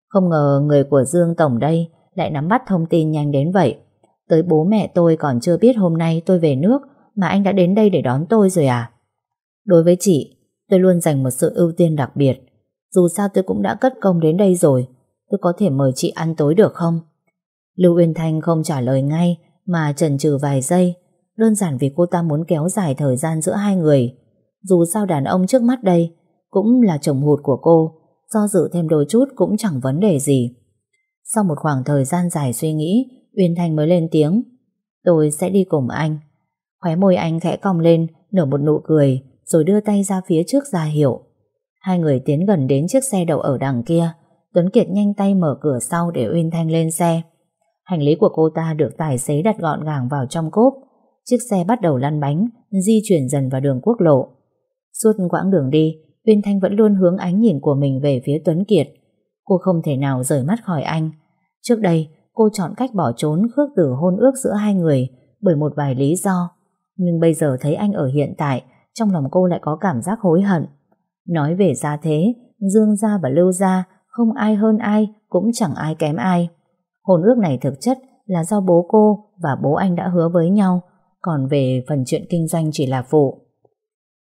Không ngờ người của Dương Tổng đây lại nắm bắt thông tin nhanh đến vậy. Tới bố mẹ tôi còn chưa biết hôm nay tôi về nước mà anh đã đến đây để đón tôi rồi à? Đối với chị, tôi luôn dành một sự ưu tiên đặc biệt. Dù sao tôi cũng đã cất công đến đây rồi, tôi có thể mời chị ăn tối được không? Lưu Uyên Thanh không trả lời ngay mà chần chừ vài giây, đơn giản vì cô ta muốn kéo dài thời gian giữa hai người. Dù sao đàn ông trước mắt đây cũng là chồng hụt của cô, do dự thêm đôi chút cũng chẳng vấn đề gì. Sau một khoảng thời gian dài suy nghĩ, Uyên Thanh mới lên tiếng. Tôi sẽ đi cùng anh. Khóe môi anh khẽ cong lên, nở một nụ cười, rồi đưa tay ra phía trước ra hiệu. Hai người tiến gần đến chiếc xe đậu ở đằng kia. Tuấn Kiệt nhanh tay mở cửa sau để Uyên Thanh lên xe. Hành lý của cô ta được tài xế đặt gọn gàng vào trong cốp. Chiếc xe bắt đầu lăn bánh, di chuyển dần vào đường quốc lộ. Suốt quãng đường đi, Uyên Thanh vẫn luôn hướng ánh nhìn của mình về phía Tuấn Kiệt. Cô không thể nào rời mắt khỏi anh. Trước đây, cô chọn cách bỏ trốn khước từ hôn ước giữa hai người bởi một vài lý do. Nhưng bây giờ thấy anh ở hiện tại, trong lòng cô lại có cảm giác hối hận. Nói về gia thế, Dương gia và Lưu gia không ai hơn ai, cũng chẳng ai kém ai. Hôn ước này thực chất là do bố cô và bố anh đã hứa với nhau, còn về phần chuyện kinh doanh chỉ là phụ.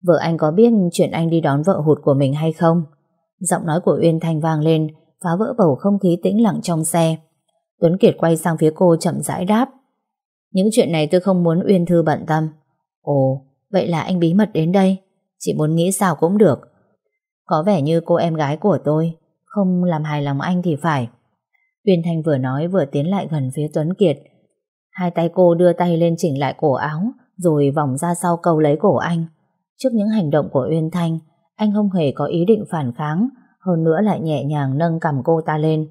Vợ anh có biết chuyện anh đi đón vợ hụt của mình hay không? Giọng nói của Uyên Thanh vang lên, phá vỡ bầu không khí tĩnh lặng trong xe. Tuấn Kiệt quay sang phía cô chậm rãi đáp. Những chuyện này tôi không muốn Uyên Thư bận tâm. Ồ, vậy là anh bí mật đến đây. Chị muốn nghĩ sao cũng được. Có vẻ như cô em gái của tôi không làm hài lòng anh thì phải. Uyên Thanh vừa nói vừa tiến lại gần phía Tuấn Kiệt. Hai tay cô đưa tay lên chỉnh lại cổ áo rồi vòng ra sau câu lấy cổ anh. Trước những hành động của Uyên Thanh, anh không hề có ý định phản kháng, hơn nữa lại nhẹ nhàng nâng cầm cô ta lên.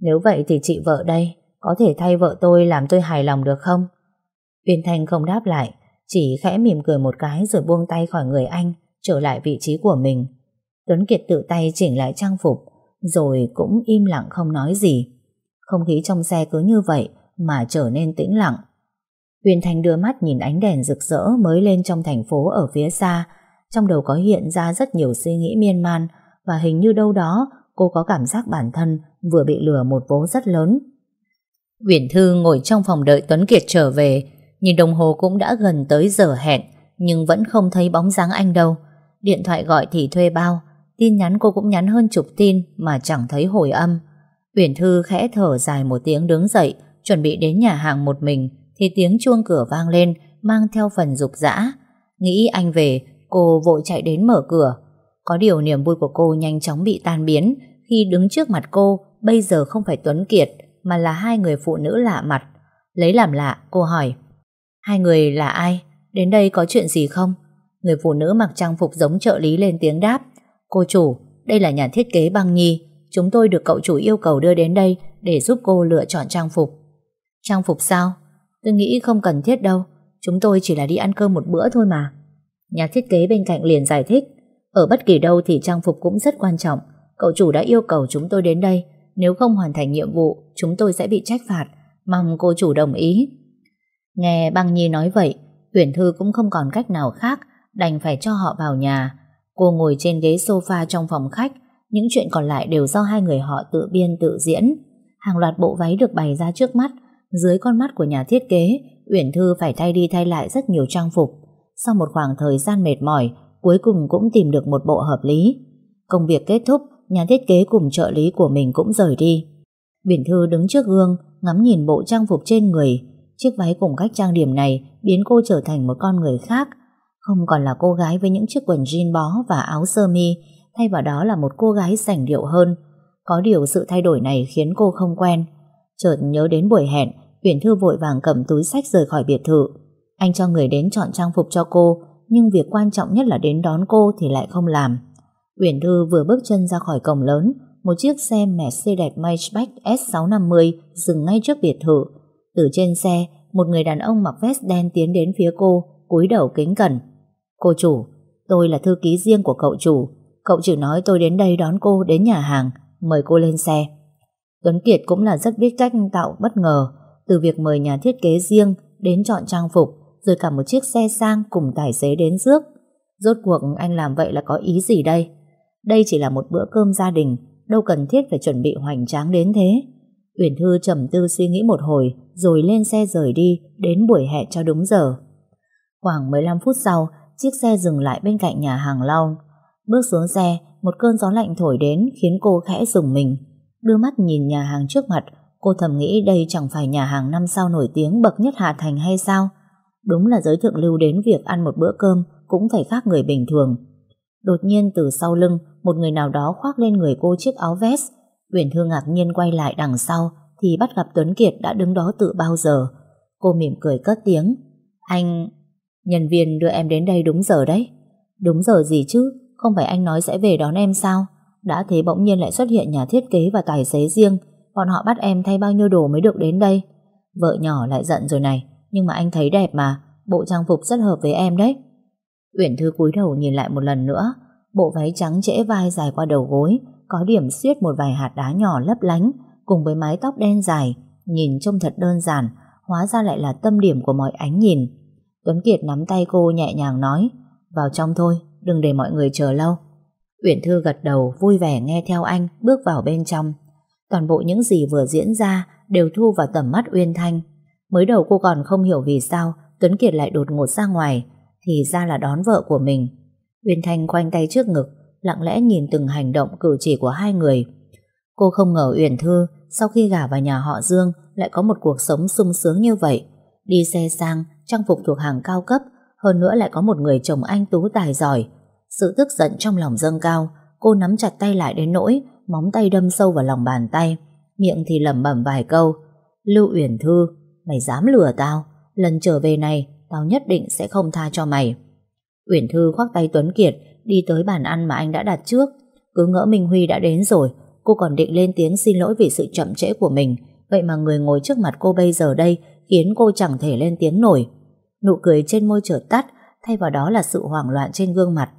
Nếu vậy thì chị vợ đây, có thể thay vợ tôi làm tôi hài lòng được không? Uyên Thanh không đáp lại, chỉ khẽ mỉm cười một cái rồi buông tay khỏi người anh, trở lại vị trí của mình. Tuấn Kiệt tự tay chỉnh lại trang phục, rồi cũng im lặng không nói gì. Không khí trong xe cứ như vậy mà trở nên tĩnh lặng. Huyền Thành đưa mắt nhìn ánh đèn rực rỡ mới lên trong thành phố ở phía xa, trong đầu có hiện ra rất nhiều suy nghĩ miên man và hình như đâu đó cô có cảm giác bản thân vừa bị lừa một vố rất lớn. Huyền Thư ngồi trong phòng đợi Tuấn Kiệt trở về, nhìn đồng hồ cũng đã gần tới giờ hẹn, nhưng vẫn không thấy bóng dáng anh đâu. Điện thoại gọi thì thuê bao, tin nhắn cô cũng nhắn hơn chục tin mà chẳng thấy hồi âm. Uyển Thư khẽ thở dài một tiếng đứng dậy, chuẩn bị đến nhà hàng một mình, thì tiếng chuông cửa vang lên, mang theo phần dục dã. Nghĩ anh về, cô vội chạy đến mở cửa. Có điều niềm vui của cô nhanh chóng bị tan biến khi đứng trước mặt cô bây giờ không phải Tuấn Kiệt mà là hai người phụ nữ lạ mặt. Lấy làm lạ, cô hỏi Hai người là ai? Đến đây có chuyện gì không? Người phụ nữ mặc trang phục giống trợ lý lên tiếng đáp Cô chủ, đây là nhà thiết kế băng nhi. Chúng tôi được cậu chủ yêu cầu đưa đến đây Để giúp cô lựa chọn trang phục. Trang phục sao? Tôi nghĩ không cần thiết đâu. Chúng tôi chỉ là đi ăn cơm một bữa thôi mà. Nhà thiết kế bên cạnh liền giải thích. Ở bất kỳ đâu thì trang phục cũng rất quan trọng. Cậu chủ đã yêu cầu chúng tôi đến đây. Nếu không hoàn thành nhiệm vụ Chúng tôi sẽ bị trách phạt. Mong cô chủ đồng ý. Nghe băng nhi nói vậy Uyển Thư cũng không còn cách nào khác Đành phải cho họ vào nhà. Cô ngồi trên ghế sofa trong phòng khách, Những chuyện còn lại đều do hai người họ tự biên tự diễn. Hàng loạt bộ váy được bày ra trước mắt, Dưới con mắt của nhà thiết kế, Uyển Thư phải thay đi thay lại rất nhiều trang phục. Sau một khoảng thời gian mệt mỏi, Cuối cùng cũng tìm được một bộ hợp lý. Công việc kết thúc, Nhà thiết kế cùng trợ lý của mình cũng rời đi. Uyển Thư đứng trước gương, Ngắm nhìn bộ trang phục trên người. Chiếc váy cùng cách trang điểm này Biến cô trở thành một con người khác không còn là cô gái với những chiếc quần jean bó Và áo sơ mi Thay vào đó là một cô gái sành điệu hơn Có điều sự thay đổi này khiến cô không quen Chợt nhớ đến buổi hẹn Uyển Thư vội vàng cầm túi sách rời khỏi biệt thự. Anh cho người đến chọn trang phục cho cô, nhưng việc quan trọng nhất là đến đón cô thì lại không làm. Uyển Thư vừa bước chân ra khỏi cổng lớn, một chiếc xe Mercedes-Maybach S650 dừng ngay trước biệt thự. Từ trên xe, một người đàn ông mặc vest đen tiến đến phía cô, cúi đầu kính cẩn. Cô chủ, tôi là thư ký riêng của cậu chủ. Cậu chỉ nói tôi đến đây đón cô đến nhà hàng, mời cô lên xe. Tuấn Kiệt cũng là rất biết cách tạo bất ngờ, từ việc mời nhà thiết kế riêng đến chọn trang phục, rồi cả một chiếc xe sang cùng tài xế đến rước. Rốt cuộc anh làm vậy là có ý gì đây? Đây chỉ là một bữa cơm gia đình, đâu cần thiết phải chuẩn bị hoành tráng đến thế. Uyển Thư trầm tư suy nghĩ một hồi, rồi lên xe rời đi, đến buổi hẹn cho đúng giờ. Khoảng 15 phút sau, chiếc xe dừng lại bên cạnh nhà hàng lau. Bước xuống xe, một cơn gió lạnh thổi đến khiến cô khẽ rùng mình. Đưa mắt nhìn nhà hàng trước mặt, Cô thầm nghĩ đây chẳng phải nhà hàng năm sao nổi tiếng bậc nhất Hà Thành hay sao? Đúng là giới thượng lưu đến việc ăn một bữa cơm cũng phải khác người bình thường. Đột nhiên từ sau lưng, một người nào đó khoác lên người cô chiếc áo vest. Uyển Thư ngạc nhiên quay lại đằng sau thì bắt gặp Tuấn Kiệt đã đứng đó từ bao giờ. Cô mỉm cười cất tiếng. Anh... Nhân viên đưa em đến đây đúng giờ đấy. Đúng giờ gì chứ? Không phải anh nói sẽ về đón em sao? Đã thế bỗng nhiên lại xuất hiện nhà thiết kế và tài xế riêng. Bọn họ bắt em thay bao nhiêu đồ mới được đến đây? Vợ nhỏ lại giận rồi này. Nhưng mà anh thấy đẹp mà. Bộ trang phục rất hợp với em đấy. Uyển Thư cúi đầu nhìn lại một lần nữa. Bộ váy trắng trễ vai dài qua đầu gối. Có điểm xiết một vài hạt đá nhỏ lấp lánh, Cùng với mái tóc đen dài. Nhìn trông thật đơn giản. Hóa ra lại là tâm điểm của mọi ánh nhìn. Tuấn Kiệt nắm tay cô nhẹ nhàng nói Vào trong thôi, đừng để mọi người chờ lâu Uyển Thư gật đầu vui vẻ nghe theo anh Bước vào bên trong Toàn bộ những gì vừa diễn ra đều thu vào tầm mắt Uyên Thanh. Mới đầu cô còn không hiểu vì sao Tuấn Kiệt lại đột ngột ra ngoài, thì ra là đón vợ của mình. Uyên Thanh quanh tay trước ngực, lặng lẽ nhìn từng hành động cử chỉ của hai người. Cô không ngờ Uyển Thư sau khi gả vào nhà họ Dương lại có một cuộc sống sung sướng như vậy. Đi xe sang, trang phục thuộc hàng cao cấp, hơn nữa lại có một người chồng anh tú tài giỏi. Sự tức giận trong lòng dâng cao, cô nắm chặt tay lại đến nỗi móng tay đâm sâu vào lòng bàn tay, miệng thì lẩm bẩm vài câu. Lưu Uyển Thư, mày dám lừa tao, lần trở về này, tao nhất định sẽ không tha cho mày. Uyển Thư khoác tay Tuấn Kiệt, đi tới bàn ăn mà anh đã đặt trước. Cứ ngỡ Minh Huy đã đến rồi, cô còn định lên tiếng xin lỗi vì sự chậm trễ của mình. Vậy mà người ngồi trước mặt cô bây giờ đây khiến cô chẳng thể lên tiếng nổi. Nụ cười trên môi chợt tắt, thay vào đó là sự hoảng loạn trên gương mặt.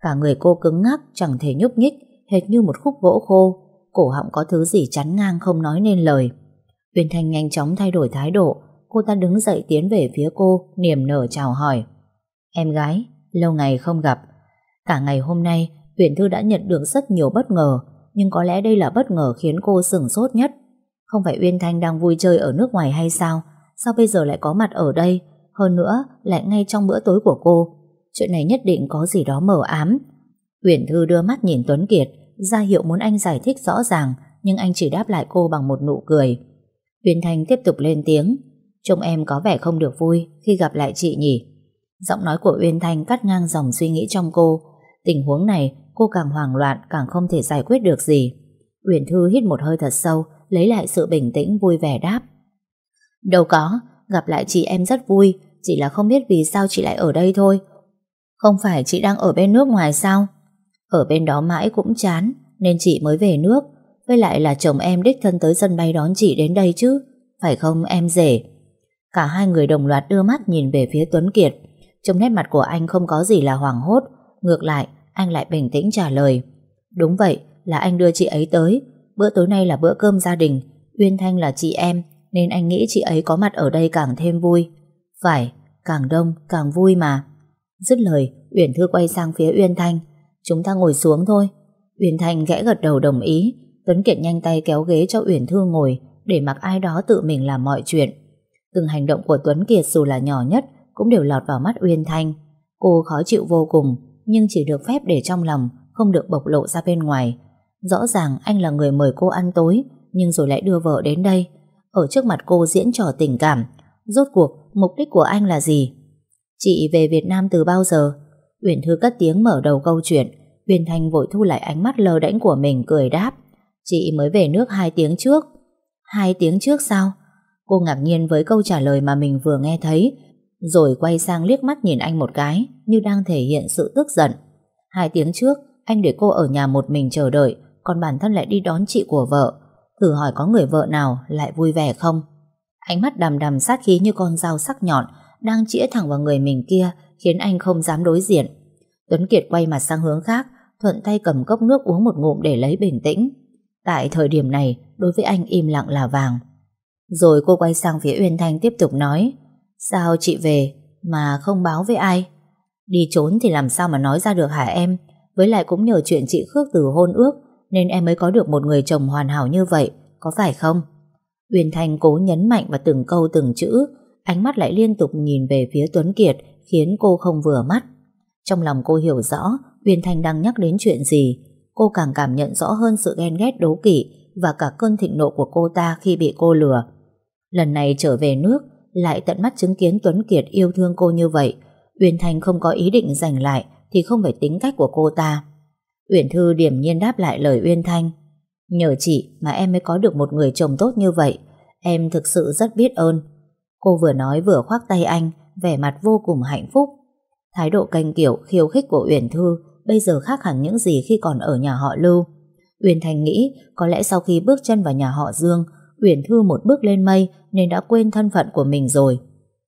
Cả người cô cứng ngắc, chẳng thể nhúc nhích, hệt như một khúc gỗ khô, cổ họng có thứ gì chắn ngang không nói nên lời. Uyên Thanh nhanh chóng thay đổi thái độ, cô ta đứng dậy tiến về phía cô, niềm nở chào hỏi. Em gái, lâu ngày không gặp. Cả ngày hôm nay, Uyển Thư đã nhận được rất nhiều bất ngờ, nhưng có lẽ đây là bất ngờ khiến cô sửng sốt nhất. Không phải Uyên Thanh đang vui chơi ở nước ngoài hay sao? Sao bây giờ lại có mặt ở đây? Hơn nữa, lại ngay trong bữa tối của cô. Chuyện này nhất định có gì đó mờ ám, Uyển Thư đưa mắt nhìn Tuấn Kiệt, ra hiệu muốn anh giải thích rõ ràng, nhưng anh chỉ đáp lại cô bằng một nụ cười. Uyển Thanh tiếp tục lên tiếng, trông em có vẻ không được vui khi gặp lại chị nhỉ. Giọng nói của Uyên Thanh cắt ngang dòng suy nghĩ trong cô. Tình huống này, cô càng hoảng loạn, càng không thể giải quyết được gì. Uyển Thư hít một hơi thật sâu, lấy lại sự bình tĩnh vui vẻ đáp. Đâu có, gặp lại chị em rất vui, chỉ là không biết vì sao chị lại ở đây thôi. Không phải chị đang ở bên nước ngoài sao? Ở bên đó mãi cũng chán, nên chị mới về nước. Với lại là chồng em đích thân tới sân bay đón chị đến đây chứ, phải không em rể? Cả hai người đồng loạt đưa mắt nhìn về phía Tuấn Kiệt. Trong nét mặt của anh không có gì là hoảng hốt, ngược lại, anh lại bình tĩnh trả lời. Đúng vậy, là anh đưa chị ấy tới. Bữa tối nay là bữa cơm gia đình, Uyên Thanh là chị em, nên anh nghĩ chị ấy có mặt ở đây càng thêm vui. Phải, càng đông, càng vui mà. Dứt lời, Uyển Thư quay sang phía Uyên Thanh. Chúng ta ngồi xuống thôi. Uyên Thanh gãy gật đầu đồng ý. Tuấn Kiệt nhanh tay kéo ghế cho Uyển Thư ngồi, để mặc ai đó tự mình làm mọi chuyện. Từng hành động của Tuấn Kiệt dù là nhỏ nhất, cũng đều lọt vào mắt Uyên Thanh. Cô khó chịu vô cùng, nhưng chỉ được phép để trong lòng, không được bộc lộ ra bên ngoài. Rõ ràng anh là người mời cô ăn tối, nhưng rồi lại đưa vợ đến đây. Ở trước mặt cô diễn trò tình cảm. Rốt cuộc, mục đích của anh là gì? Chị về Việt Nam từ bao giờ? Uyển Thư cất tiếng mở đầu câu chuyện. Uyển Thanh vội thu lại ánh mắt lờ đễnh của mình cười đáp. Chị mới về nước hai tiếng trước. Hai tiếng trước sao? Cô ngạc nhiên với câu trả lời mà mình vừa nghe thấy, rồi quay sang liếc mắt nhìn anh một cái, như đang thể hiện sự tức giận. Hai tiếng trước, anh để cô ở nhà một mình chờ đợi, còn bản thân lại đi đón chị của vợ. Thử hỏi có người vợ nào lại vui vẻ không? Ánh mắt đầm đầm sát khí như con dao sắc nhọn đang chĩa thẳng vào người mình kia khiến anh không dám đối diện. Tuấn Kiệt quay mặt sang hướng khác, thuận tay cầm cốc nước uống một ngụm để lấy bình tĩnh. Tại thời điểm này, đối với anh im lặng là vàng. Rồi cô quay sang phía Uyên Thanh tiếp tục nói Sao chị về mà không báo với ai? Đi trốn thì làm sao mà nói ra được hả em? Với lại cũng nhờ chuyện chị Khước từ hôn ước nên em mới có được một người chồng hoàn hảo như vậy, có phải không? Uyên Thanh cố nhấn mạnh vào từng câu từng chữ, ánh mắt lại liên tục nhìn về phía Tuấn Kiệt khiến cô không vừa mắt. Trong lòng cô hiểu rõ Uyên Thanh đang nhắc đến chuyện gì, cô càng cảm nhận rõ hơn sự ghen ghét đố kỵ và cả cơn thịnh nộ của cô ta khi bị cô lừa. Lần này trở về nước, lại tận mắt chứng kiến Tuấn Kiệt yêu thương cô như vậy, Uyên Thanh không có ý định giành lại thì không phải tính cách của cô ta. Uyển Thư điểm nhiên đáp lại lời Uyên Thanh. Nhờ chị mà em mới có được một người chồng tốt như vậy, em thực sự rất biết ơn. Cô vừa nói vừa khoác tay anh, vẻ mặt vô cùng hạnh phúc. Thái độ canh kiểu khiêu khích của Uyển Thư bây giờ khác hẳn những gì khi còn ở nhà họ Lưu. uyển Thanh nghĩ có lẽ sau khi bước chân vào nhà họ Dương, Uyển Thư một bước lên mây nên đã quên thân phận của mình rồi.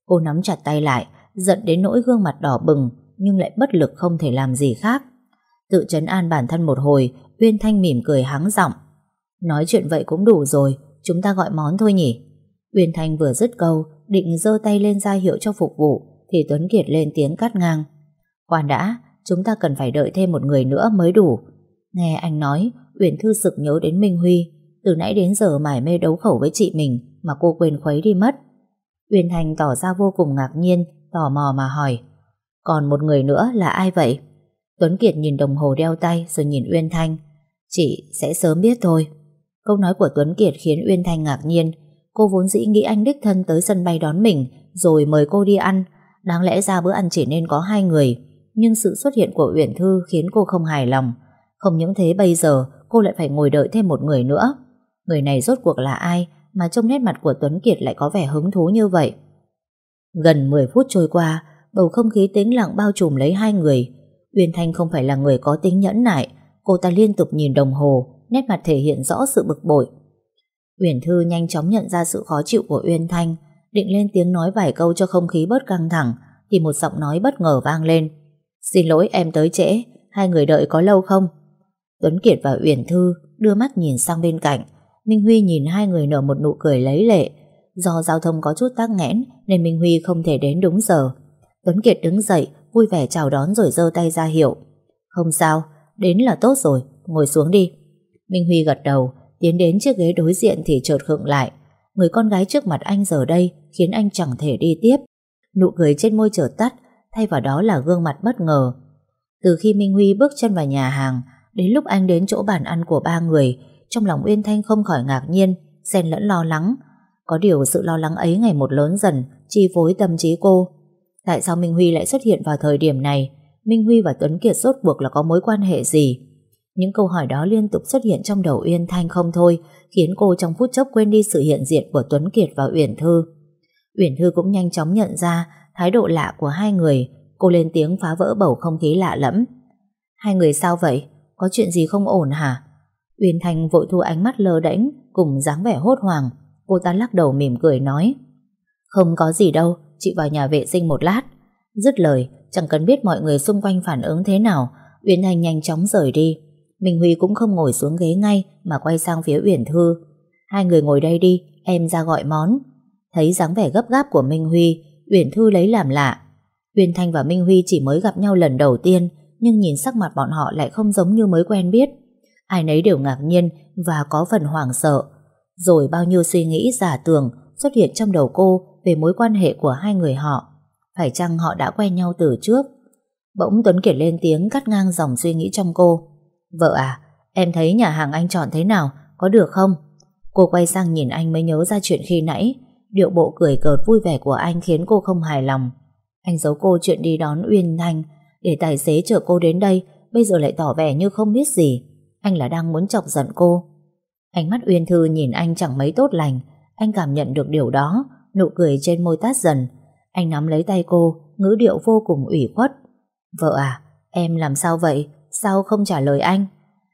Cô nắm chặt tay lại, giận đến nỗi gương mặt đỏ bừng, nhưng lại bất lực không thể làm gì khác. Tự chấn an bản thân một hồi, Uyên Thanh mỉm cười hắng giọng. Nói chuyện vậy cũng đủ rồi, chúng ta gọi món thôi nhỉ. Uyên Thanh vừa dứt câu, định giơ tay lên ra hiệu cho phục vụ, thì Tuấn Kiệt lên tiếng cắt ngang. Khoan đã, chúng ta cần phải đợi thêm một người nữa mới đủ. Nghe anh nói, Uyển Thư sực nhớ đến Minh Huy, từ nãy đến giờ mải mê đấu khẩu với chị mình mà cô quên khuấy đi mất. Uyên Thành tỏ ra vô cùng ngạc nhiên, tò mò mà hỏi. Còn một người nữa là ai vậy? Tuấn Kiệt nhìn đồng hồ đeo tay rồi nhìn Uyên Thanh. Chị sẽ sớm biết thôi. Câu nói của Tuấn Kiệt khiến Uyên Thanh ngạc nhiên. Cô vốn dĩ nghĩ anh đích thân tới sân bay đón mình rồi mời cô đi ăn. Đáng lẽ ra bữa ăn chỉ nên có hai người. Nhưng sự xuất hiện của Uyển Thư khiến cô không hài lòng. Không những thế bây giờ cô lại phải ngồi đợi thêm một người nữa. Người này rốt cuộc là ai mà trong nét mặt của Tuấn Kiệt lại có vẻ hứng thú như vậy? Gần 10 phút trôi qua, bầu không khí tĩnh lặng bao trùm lấy hai người. Uyên Thanh không phải là người có tính nhẫn nại, cô ta liên tục nhìn đồng hồ, nét mặt thể hiện rõ sự bực bội. Uyển Thư nhanh chóng nhận ra sự khó chịu của Uyên Thanh, định lên tiếng nói vài câu cho không khí bớt căng thẳng, thì một giọng nói bất ngờ vang lên. Xin lỗi em tới trễ, hai người đợi có lâu không? Tuấn Kiệt và Uyển Thư đưa mắt nhìn sang bên cạnh, Minh Huy nhìn hai người nở một nụ cười lấy lệ. Do giao thông có chút tắc nghẽn nên Minh Huy không thể đến đúng giờ. Tuấn Kiệt đứng dậy, vui vẻ chào đón rồi giơ tay ra hiệu. Không sao, đến là tốt rồi, ngồi xuống đi. Minh Huy gật đầu, tiến đến chiếc ghế đối diện thì chợt khựng lại. Người con gái trước mặt anh giờ đây khiến anh chẳng thể đi tiếp. Nụ cười trên môi chợt tắt, thay vào đó là gương mặt bất ngờ. Từ khi Minh Huy bước chân vào nhà hàng, đến lúc anh đến chỗ bàn ăn của ba người, trong lòng Uyên Thanh không khỏi ngạc nhiên, xen lẫn lo lắng. Có điều sự lo lắng ấy ngày một lớn dần, chi phối tâm trí cô. Tại sao Minh Huy lại xuất hiện vào thời điểm này? Minh Huy và Tuấn Kiệt rốt buộc là có mối quan hệ gì? Những câu hỏi đó liên tục xuất hiện trong đầu Uyên Thanh không thôi, khiến cô trong phút chốc quên đi sự hiện diện của Tuấn Kiệt và Uyển Thư. Uyển Thư cũng nhanh chóng nhận ra thái độ lạ của hai người, cô lên tiếng phá vỡ bầu không khí lạ lẫm. Hai người sao vậy? Có chuyện gì không ổn hả? Uyên Thanh vội thu ánh mắt lơ đễnh cùng dáng vẻ hốt hoảng. Cô ta lắc đầu mỉm cười nói Không có gì đâu, chị vào nhà vệ sinh một lát. Dứt lời, chẳng cần biết mọi người xung quanh phản ứng thế nào, Uyên Thanh nhanh chóng rời đi. Minh Huy cũng không ngồi xuống ghế ngay mà quay sang phía Uyển Thư. Hai người ngồi đây đi, em ra gọi món. Thấy dáng vẻ gấp gáp của Minh Huy, Uyển Thư lấy làm lạ. Uyên Thanh và Minh Huy chỉ mới gặp nhau lần đầu tiên, nhưng nhìn sắc mặt bọn họ lại không giống như mới quen biết. Ai nấy đều ngạc nhiên và có phần hoảng sợ. Rồi bao nhiêu suy nghĩ giả tưởng xuất hiện trong đầu cô về mối quan hệ của hai người họ. Phải chăng họ đã quen nhau từ trước? Bỗng Tuấn Kiệt lên tiếng cắt ngang dòng suy nghĩ trong cô. Vợ à, em thấy nhà hàng anh chọn thế nào, có được không? Cô quay sang nhìn anh mới nhớ ra chuyện khi nãy. Điệu bộ cười cợt vui vẻ của anh khiến cô không hài lòng. Anh giấu cô chuyện đi đón Uyên Thanh để tài xế chở cô đến đây, bây giờ lại tỏ vẻ như không biết gì. Anh là đang muốn chọc giận cô. Ánh mắt Uyên Thư nhìn anh chẳng mấy tốt lành, anh cảm nhận được điều đó, nụ cười trên môi tát dần. Anh nắm lấy tay cô, ngữ điệu vô cùng ủy khuất. Vợ à, em làm sao vậy? Sao không trả lời anh?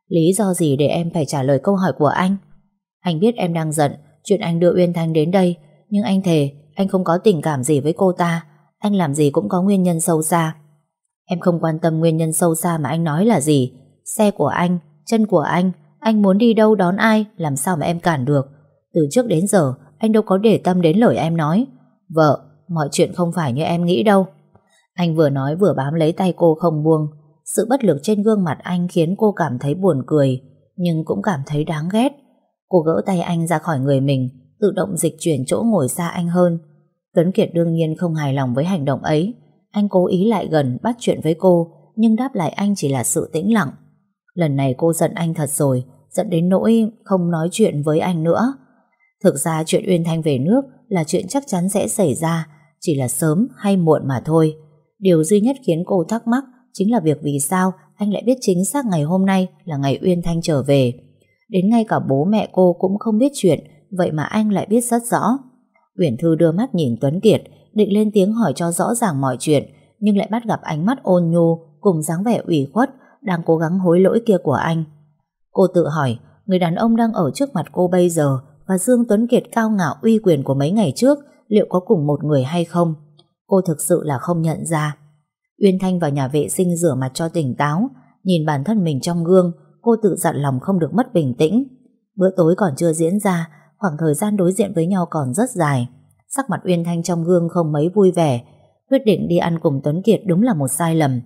Lý do gì để em phải trả lời câu hỏi của anh? Anh biết em đang giận chuyện anh đưa Uyên Thanh đến đây, nhưng anh thề anh không có tình cảm gì với cô ta. Anh làm gì cũng có nguyên nhân sâu xa. Em không quan tâm nguyên nhân sâu xa mà anh nói là gì. Xe của anh, chân của anh, anh muốn đi đâu đón ai, làm sao mà em cản được. Từ trước đến giờ, anh đâu có để tâm đến lời em nói. Vợ, mọi chuyện không phải như em nghĩ đâu. Anh vừa nói vừa bám lấy tay cô không buông. Sự bất lực trên gương mặt anh khiến cô cảm thấy buồn cười, nhưng cũng cảm thấy đáng ghét. Cô gỡ tay anh ra khỏi người mình, tự động dịch chuyển chỗ ngồi xa anh hơn. Tuấn Kiệt đương nhiên không hài lòng với hành động ấy. Anh cố ý lại gần bắt chuyện với cô, nhưng đáp lại anh chỉ là sự tĩnh lặng. Lần này cô giận anh thật rồi, giận đến nỗi không nói chuyện với anh nữa. Thực ra chuyện Uyên Thanh về nước là chuyện chắc chắn sẽ xảy ra, chỉ là sớm hay muộn mà thôi. Điều duy nhất khiến cô thắc mắc chính là việc vì sao anh lại biết chính xác ngày hôm nay là ngày Uyên Thanh trở về. Đến ngay cả bố mẹ cô cũng không biết chuyện, vậy mà anh lại biết rất rõ. Uyển Thư đưa mắt nhìn Tuấn Kiệt, định lên tiếng hỏi cho rõ ràng mọi chuyện, nhưng lại bắt gặp ánh mắt ôn nhu cùng dáng vẻ ủy khuất đang cố gắng hối lỗi kia của anh. Cô tự hỏi, người đàn ông đang ở trước mặt cô bây giờ và Dương Tuấn Kiệt cao ngạo uy quyền của mấy ngày trước liệu có cùng một người hay không? Cô thực sự là không nhận ra. Uyên Thanh vào nhà vệ sinh rửa mặt cho tỉnh táo, nhìn bản thân mình trong gương, cô tự dặn lòng không được mất bình tĩnh. Bữa tối còn chưa diễn ra, khoảng thời gian đối diện với nhau còn rất dài. Sắc mặt Uyên Thanh trong gương không mấy vui vẻ, quyết định đi ăn cùng Tuấn Kiệt đúng là một sai lầm.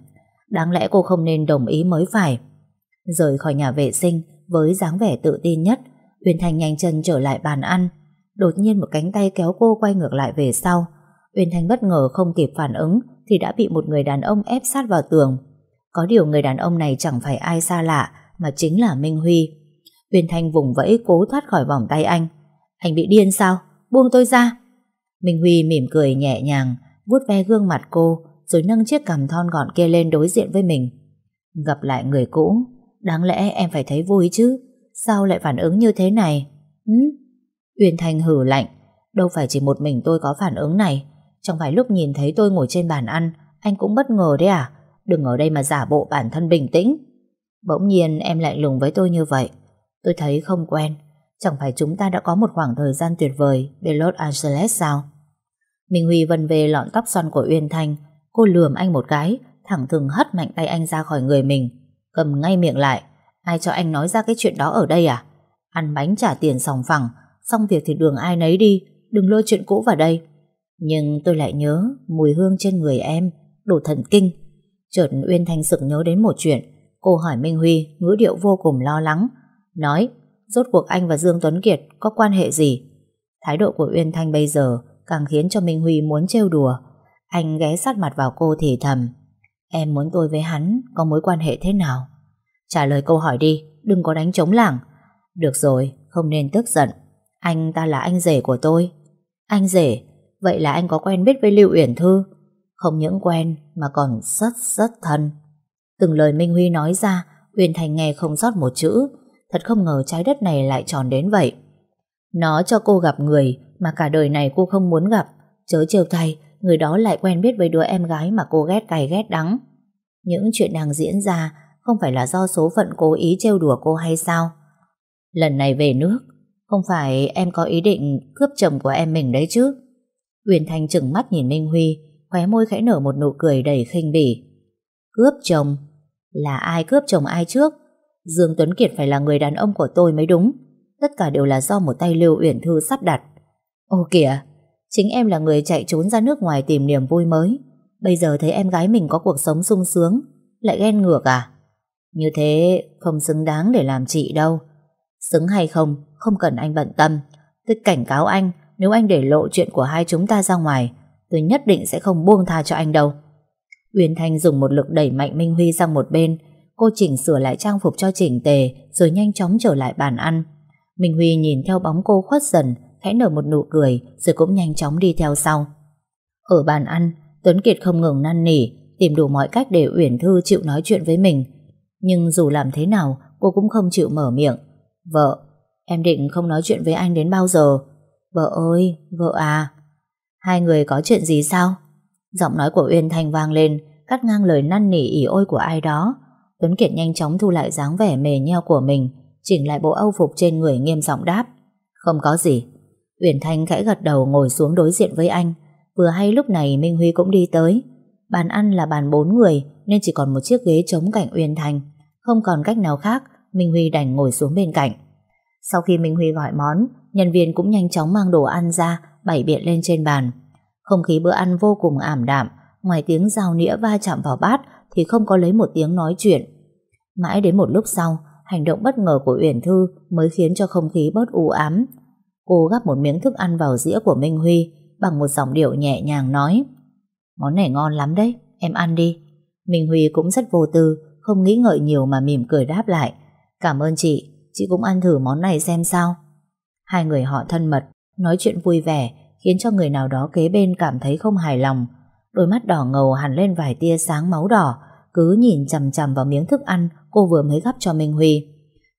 Đáng lẽ cô không nên đồng ý mới phải. Rời khỏi nhà vệ sinh với dáng vẻ tự tin nhất, Uyên Thanh nhanh chân trở lại bàn ăn. Đột nhiên một cánh tay kéo cô quay ngược lại về sau. Uyên Thanh bất ngờ không kịp phản ứng thì đã bị một người đàn ông ép sát vào tường. Có điều người đàn ông này chẳng phải ai xa lạ mà chính là Minh Huy. Uyên Thanh vùng vẫy cố thoát khỏi vòng tay anh. Anh bị điên sao? Buông tôi ra. Minh Huy mỉm cười nhẹ nhàng, vuốt ve gương mặt cô, rồi nâng chiếc cằm thon gọn kia lên đối diện với mình. Gặp lại người cũ, đáng lẽ em phải thấy vui chứ, sao lại phản ứng như thế này? Hứ? Uyên Thanh hử lạnh, đâu phải chỉ một mình tôi có phản ứng này, chẳng phải lúc nhìn thấy tôi ngồi trên bàn ăn, anh cũng bất ngờ đấy à? Đừng ở đây mà giả bộ bản thân bình tĩnh. Bỗng nhiên em lại lùng với tôi như vậy, tôi thấy không quen, Chẳng phải chúng ta đã có một khoảng thời gian tuyệt vời bên Los Angeles sao? Minh Huy vần về lọn tóc xoăn của Uyên Thanh. Cô lườm anh một cái, thẳng thừng hất mạnh tay anh ra khỏi người mình. Cầm ngay miệng lại. Ai cho anh nói ra cái chuyện đó ở đây à? Ăn bánh trả tiền sòng phẳng, xong việc thì đường ai nấy đi, đừng lôi chuyện cũ vào đây. Nhưng tôi lại nhớ mùi hương trên người em, đủ thần kinh. Chợt Uyên Thanh sực nhớ đến một chuyện. Cô hỏi Minh Huy, ngữ điệu vô cùng lo lắng. Nói, Rốt cuộc anh và Dương Tuấn Kiệt có quan hệ gì? Thái độ của Uyên Thanh bây giờ càng khiến cho Minh Huy muốn trêu đùa. Anh ghé sát mặt vào cô thì thầm. Em muốn tôi với hắn có mối quan hệ thế nào? Trả lời câu hỏi đi, đừng có đánh trống lảng. Được rồi, không nên tức giận. Anh ta là anh rể của tôi. Anh rể? Vậy là anh có quen biết với Lưu Uyển Thư? Không những quen mà còn rất rất thân. Từng lời Minh Huy nói ra, Uyên Thành nghe không sót một chữ, Thật không ngờ trái đất này lại tròn đến vậy Nó cho cô gặp người Mà cả đời này cô không muốn gặp Chớ trêu thay, người đó lại quen biết với đứa em gái mà cô ghét cay ghét đắng. Những chuyện đang diễn ra không phải là do số phận cố ý trêu đùa cô hay sao? Lần này về nước, không phải em có ý định cướp chồng của em mình đấy chứ? Uyển Thanh chừng mắt nhìn Minh Huy, khóe môi khẽ nở một nụ cười đầy khinh bỉ. Cướp chồng? Là ai cướp chồng ai trước? Dương Tuấn Kiệt phải là người đàn ông của tôi mới đúng. Tất cả đều là do một tay Lưu Uyển Thư sắp đặt. Ô kìa, chính em là người chạy trốn ra nước ngoài tìm niềm vui mới. Bây giờ thấy em gái mình có cuộc sống sung sướng, lại ghen ngược à? Như thế không xứng đáng để làm chị đâu. Xứng hay không, không cần anh bận tâm. Tôi cảnh cáo anh, nếu anh để lộ chuyện của hai chúng ta ra ngoài, tôi nhất định sẽ không buông tha cho anh đâu. Uyên Thanh dùng một lực đẩy mạnh Minh Huy sang một bên, cô chỉnh sửa lại trang phục cho chỉnh tề, rồi nhanh chóng trở lại bàn ăn. Minh Huy nhìn theo bóng cô khuất dần, khẽ nở một nụ cười, rồi cũng nhanh chóng đi theo sau. Ở bàn ăn, Tuấn Kiệt không ngừng năn nỉ, tìm đủ mọi cách để Uyển Thư chịu nói chuyện với mình. Nhưng dù làm thế nào, cô cũng không chịu mở miệng. Vợ, em định không nói chuyện với anh đến bao giờ? Vợ ơi, vợ à. Hai người có chuyện gì sao? Giọng nói của Uyên Thanh vang lên, cắt ngang lời năn nỉ ỉ ôi của ai đó. Tuấn Kiệt nhanh chóng thu lại dáng vẻ mề nheo của mình, chỉnh lại bộ âu phục trên người nghiêm giọng đáp. Không có gì. Uyển Thanh khẽ gật đầu ngồi xuống đối diện với anh. Vừa hay lúc này Minh Huy cũng đi tới. Bàn ăn là bàn bốn người nên chỉ còn một chiếc ghế trống cạnh Uyên Thanh. Không còn cách nào khác, Minh Huy đành ngồi xuống bên cạnh. Sau khi Minh Huy gọi món, nhân viên cũng nhanh chóng mang đồ ăn ra, bày biện lên trên bàn. Không khí bữa ăn vô cùng ảm đạm, ngoài tiếng dao nĩa va chạm vào bát thì không có lấy một tiếng nói chuyện. Mãi đến một lúc sau, hành động bất ngờ của Uyển Thư mới khiến cho không khí bớt u ám. Cô gắp một miếng thức ăn vào dĩa của Minh Huy bằng một giọng điệu nhẹ nhàng nói Món này ngon lắm đấy, em ăn đi. Minh Huy cũng rất vô tư, không nghĩ ngợi nhiều mà mỉm cười đáp lại. Cảm ơn chị, chị cũng ăn thử món này xem sao. Hai người họ thân mật, nói chuyện vui vẻ, khiến cho người nào đó kế bên cảm thấy không hài lòng. Đôi mắt đỏ ngầu hẳn lên vài tia sáng máu đỏ, cứ nhìn chằm chằm vào miếng thức ăn cô vừa mới gắp cho Minh Huy.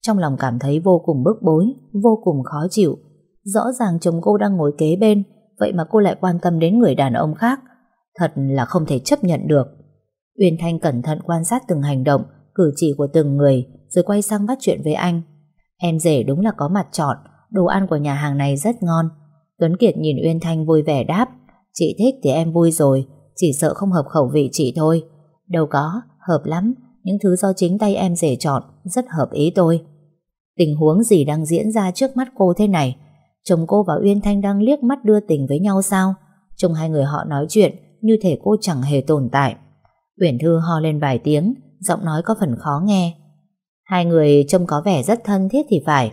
Trong lòng cảm thấy vô cùng bức bối, vô cùng khó chịu. Rõ ràng chồng cô đang ngồi kế bên, vậy mà cô lại quan tâm đến người đàn ông khác. Thật là không thể chấp nhận được. Uyên Thanh cẩn thận quan sát từng hành động, cử chỉ của từng người, rồi quay sang bắt chuyện với anh. Em rể đúng là có mặt chọn, đồ ăn của nhà hàng này rất ngon. Tuấn Kiệt nhìn Uyên Thanh vui vẻ đáp, chị thích thì em vui rồi, chỉ sợ không hợp khẩu vị chị thôi. Đâu có, hợp lắm, những thứ do chính tay em rể chọn, rất hợp ý tôi. Tình huống gì đang diễn ra trước mắt cô thế này? Chồng cô và Uyên Thanh đang liếc mắt đưa tình với nhau sao? Trong hai người họ nói chuyện như thể cô chẳng hề tồn tại. Uyển Thư ho lên vài tiếng, giọng nói có phần khó nghe. Hai người trông có vẻ rất thân thiết thì phải.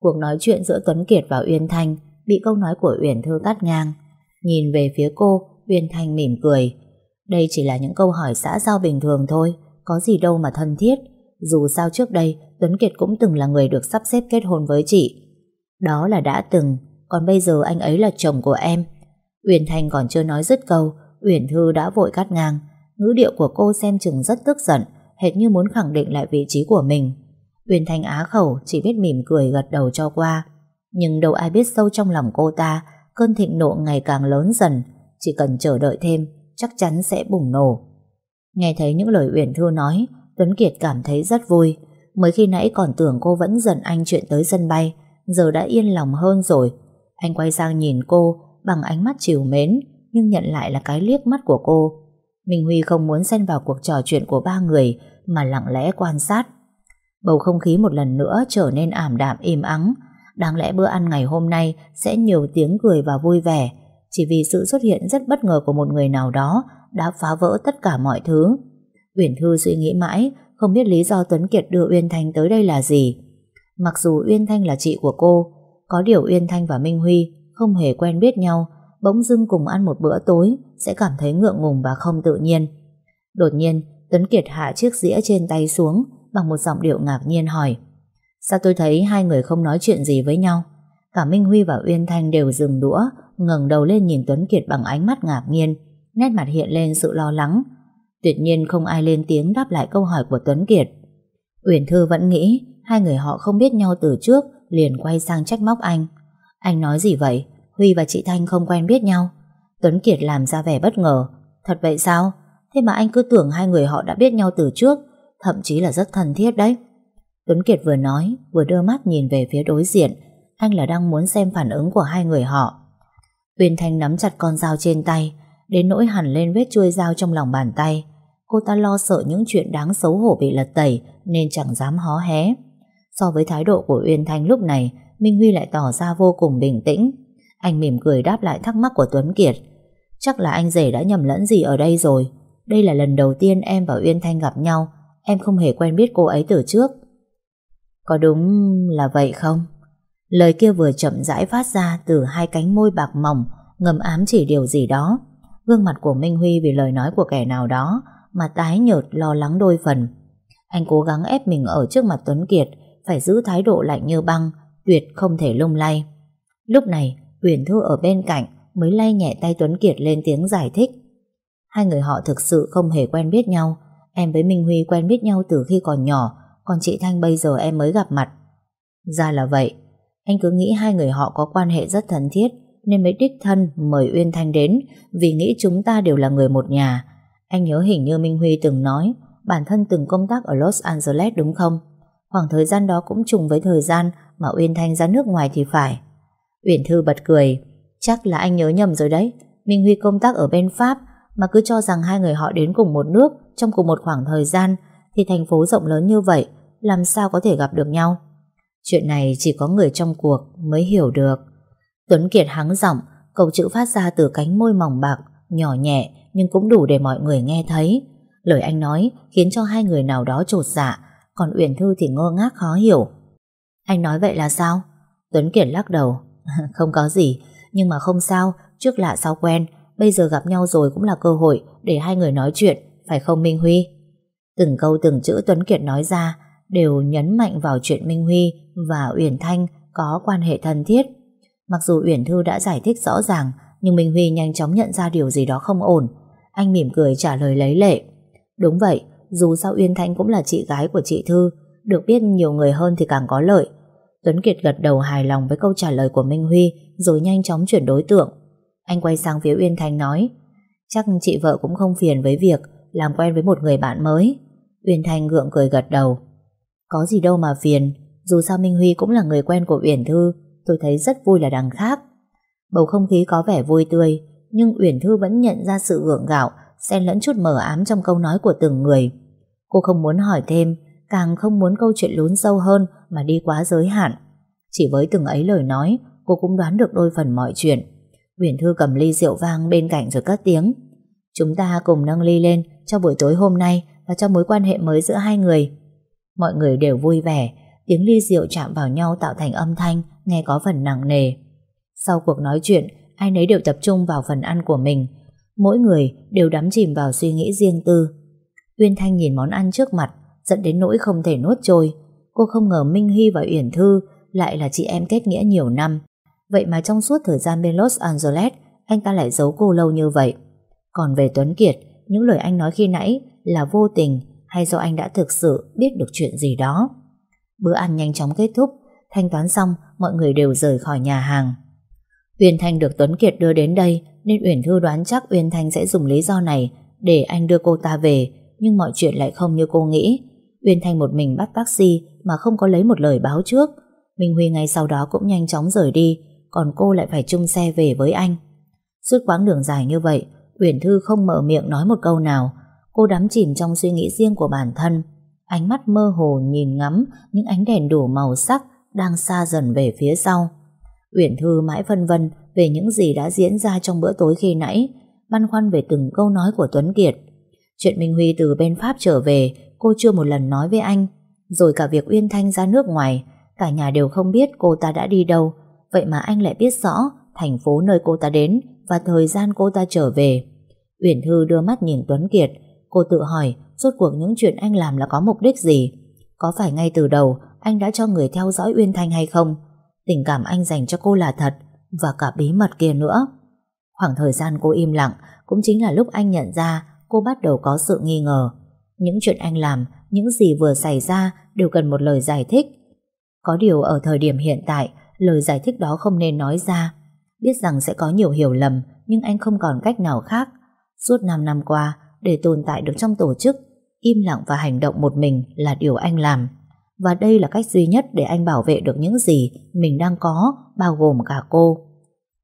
Cuộc nói chuyện giữa Tuấn Kiệt và Uyên Thanh bị câu nói của Uyển Thư cắt ngang. Nhìn về phía cô, Uyên Thanh mỉm cười. Đây chỉ là những câu hỏi xã giao bình thường thôi, có gì đâu mà thân thiết. Dù sao trước đây, Tuấn Kiệt cũng từng là người được sắp xếp kết hôn với chị. Đó là đã từng, còn bây giờ anh ấy là chồng của em. Uyển Thanh còn chưa nói dứt câu, Uyển Thư đã vội cắt ngang. Ngữ điệu của cô xem chừng rất tức giận, hệt như muốn khẳng định lại vị trí của mình. Uyển Thanh á khẩu chỉ biết mỉm cười gật đầu cho qua. Nhưng đâu ai biết sâu trong lòng cô ta, cơn thịnh nộ ngày càng lớn dần, chỉ cần chờ đợi thêm, chắc chắn sẽ bùng nổ. Nghe thấy những lời Uyển Thư nói, Tuấn Kiệt cảm thấy rất vui. Mới khi nãy còn tưởng cô vẫn giận anh chuyện tới sân bay, giờ đã yên lòng hơn rồi. Anh quay sang nhìn cô bằng ánh mắt chiều mến, nhưng nhận lại là cái liếc mắt của cô. Minh Huy không muốn xen vào cuộc trò chuyện của ba người, mà lặng lẽ quan sát. Bầu không khí một lần nữa trở nên ảm đạm im ắng. Đáng lẽ bữa ăn ngày hôm nay sẽ nhiều tiếng cười và vui vẻ, chỉ vì sự xuất hiện rất bất ngờ của một người nào đó đã phá vỡ tất cả mọi thứ. Uyển Thư suy nghĩ mãi, không biết lý do Tuấn Kiệt đưa Uyên Thanh tới đây là gì. Mặc dù Uyên Thanh là chị của cô, có điều Uyên Thanh và Minh Huy không hề quen biết nhau, bỗng dưng cùng ăn một bữa tối sẽ cảm thấy ngượng ngùng và không tự nhiên. Đột nhiên, Tuấn Kiệt hạ chiếc dĩa trên tay xuống bằng một giọng điệu ngạc nhiên hỏi Sao tôi thấy hai người không nói chuyện gì với nhau? Cả Minh Huy và Uyên Thanh đều dừng đũa, ngẩng đầu lên nhìn Tuấn Kiệt bằng ánh mắt ngạc nhiên, nét mặt hiện lên sự lo lắng. Tuyệt nhiên không ai lên tiếng đáp lại câu hỏi của Tuấn Kiệt. Uyển Thư vẫn nghĩ hai người họ không biết nhau từ trước, liền quay sang trách móc anh. Anh nói gì vậy? Huy và chị Thanh không quen biết nhau. Tuấn Kiệt làm ra vẻ bất ngờ. Thật vậy sao? Thế mà anh cứ tưởng hai người họ đã biết nhau từ trước, thậm chí là rất thân thiết đấy. Tuấn Kiệt vừa nói, vừa đưa mắt nhìn về phía đối diện. Anh là đang muốn xem phản ứng của hai người họ. Uyên Thanh nắm chặt con dao trên tay, đến nỗi hẳn lên vết chuôi dao trong lòng bàn tay. Cô ta lo sợ những chuyện đáng xấu hổ bị lật tẩy nên chẳng dám hó hé. So với thái độ của Uyên Thanh lúc này, Minh Huy lại tỏ ra vô cùng bình tĩnh. Anh mỉm cười đáp lại thắc mắc của Tuấn Kiệt. Chắc là anh rể đã nhầm lẫn gì ở đây rồi. Đây là lần đầu tiên em và Uyên Thanh gặp nhau. Em không hề quen biết cô ấy từ trước. Có đúng là vậy không? Lời kia vừa chậm rãi phát ra từ hai cánh môi bạc mỏng, ngầm ám chỉ điều gì đó. Gương mặt của Minh Huy vì lời nói của kẻ nào đó mà tái nhợt lo lắng đôi phần. Anh cố gắng ép mình ở trước mặt Tuấn Kiệt, phải giữ thái độ lạnh như băng, tuyệt không thể lung lay. Lúc này, Huyền Thư ở bên cạnh mới lay nhẹ tay Tuấn Kiệt lên tiếng giải thích. Hai người họ thực sự không hề quen biết nhau. Em với Minh Huy quen biết nhau từ khi còn nhỏ, còn chị Thanh bây giờ em mới gặp mặt. Ra là vậy, anh cứ nghĩ hai người họ có quan hệ rất thân thiết, nên mới đích thân mời Uyên Thanh đến vì nghĩ chúng ta đều là người một nhà. Anh nhớ hình như Minh Huy từng nói bản thân từng công tác ở Los Angeles đúng không? Khoảng thời gian đó cũng trùng với thời gian mà Uyên Thanh ra nước ngoài thì phải. Uyển Thư bật cười, chắc là anh nhớ nhầm rồi đấy. Minh Huy công tác ở bên Pháp mà cứ cho rằng hai người họ đến cùng một nước trong cùng một khoảng thời gian thì thành phố rộng lớn như vậy làm sao có thể gặp được nhau. Chuyện này chỉ có người trong cuộc mới hiểu được. Tuấn Kiệt hắng giọng, câu chữ phát ra từ cánh môi mỏng bạc, nhỏ nhẹ nhưng cũng đủ để mọi người nghe thấy. Lời anh nói khiến cho hai người nào đó trột dạ, còn Uyển Thư thì ngơ ngác khó hiểu. Anh nói vậy là sao? Tuấn Kiệt lắc đầu. không có gì, nhưng mà không sao, trước lạ sau quen, bây giờ gặp nhau rồi cũng là cơ hội để hai người nói chuyện, phải không Minh Huy? Từng câu từng chữ Tuấn Kiệt nói ra đều nhấn mạnh vào chuyện Minh Huy và Uyển Thanh có quan hệ thân thiết. Mặc dù Uyển Thư đã giải thích rõ ràng, nhưng Minh Huy nhanh chóng nhận ra điều gì đó không ổn. Anh mỉm cười trả lời lấy lệ. Đúng vậy, dù sao Uyên Thanh cũng là chị gái của chị Thư, được biết nhiều người hơn thì càng có lợi. Tuấn Kiệt gật đầu hài lòng với câu trả lời của Minh Huy rồi nhanh chóng chuyển đối tượng. Anh quay sang phía Uyên Thành nói Chắc chị vợ cũng không phiền với việc làm quen với một người bạn mới. Uyên Thành gượng cười gật đầu. Có gì đâu mà phiền, dù sao Minh Huy cũng là người quen của Uyển Thư, tôi thấy rất vui là đằng khác. Bầu không khí có vẻ vui tươi, nhưng Uyển Thư vẫn nhận ra sự gượng gạo, xen lẫn chút mờ ám trong câu nói của từng người. Cô không muốn hỏi thêm, càng không muốn câu chuyện lún sâu hơn mà đi quá giới hạn. Chỉ với từng ấy lời nói, cô cũng đoán được đôi phần mọi chuyện. Uyển Thư cầm ly rượu vang bên cạnh rồi cất tiếng. Chúng ta cùng nâng ly lên cho buổi tối hôm nay và cho mối quan hệ mới giữa hai người. Mọi người đều vui vẻ, tiếng ly rượu chạm vào nhau tạo thành âm thanh, nghe có phần nặng nề. Sau cuộc nói chuyện, ai nấy đều tập trung vào phần ăn của mình. Mỗi người đều đắm chìm vào suy nghĩ riêng tư. Uyên Thanh nhìn món ăn trước mặt, dẫn đến nỗi không thể nuốt trôi. Cô không ngờ Minh Hy và Uyển Thư lại là chị em kết nghĩa nhiều năm. Vậy mà trong suốt thời gian bên Los Angeles, anh ta lại giấu cô lâu như vậy. Còn về Tuấn Kiệt, những lời anh nói khi nãy là vô tình hay do anh đã thực sự biết được chuyện gì đó. Bữa ăn nhanh chóng kết thúc, thanh toán xong, mọi người đều rời khỏi nhà hàng. Uyên Thanh được Tuấn Kiệt đưa đến đây nên Uyển Thư đoán chắc Uyên Thanh sẽ dùng lý do này để anh đưa cô ta về, nhưng mọi chuyện lại không như cô nghĩ. Uyên Thanh một mình bắt taxi mà không có lấy một lời báo trước. Minh Huy ngay sau đó cũng nhanh chóng rời đi, còn cô lại phải chung xe về với anh. Suốt quãng đường dài như vậy, Uyển Thư không mở miệng nói một câu nào. Cô đắm chìm trong suy nghĩ riêng của bản thân. Ánh mắt mơ hồ nhìn ngắm những ánh đèn đủ màu sắc đang xa dần về phía sau. Uyển Thư mãi phân vân về những gì đã diễn ra trong bữa tối khi nãy, băn khoăn về từng câu nói của Tuấn Kiệt. Chuyện Minh Huy từ bên Pháp trở về, cô chưa một lần nói với anh. Rồi cả việc Uyên Thanh ra nước ngoài, cả nhà đều không biết cô ta đã đi đâu. Vậy mà anh lại biết rõ thành phố nơi cô ta đến và thời gian cô ta trở về. Uyển Thư đưa mắt nhìn Tuấn Kiệt, cô tự hỏi rốt cuộc những chuyện anh làm là có mục đích gì? Có phải ngay từ đầu anh đã cho người theo dõi Uyên Thanh hay không? Tình cảm anh dành cho cô là thật và cả bí mật kia nữa. Khoảng thời gian cô im lặng cũng chính là lúc anh nhận ra cô bắt đầu có sự nghi ngờ. Những chuyện anh làm, những gì vừa xảy ra đều cần một lời giải thích. Có điều ở thời điểm hiện tại, lời giải thích đó không nên nói ra. Biết rằng sẽ có nhiều hiểu lầm, nhưng anh không còn cách nào khác. Suốt 5 năm qua, để tồn tại được trong tổ chức, im lặng và hành động một mình là điều anh làm. Và đây là cách duy nhất để anh bảo vệ được những gì mình đang có, bao gồm cả cô.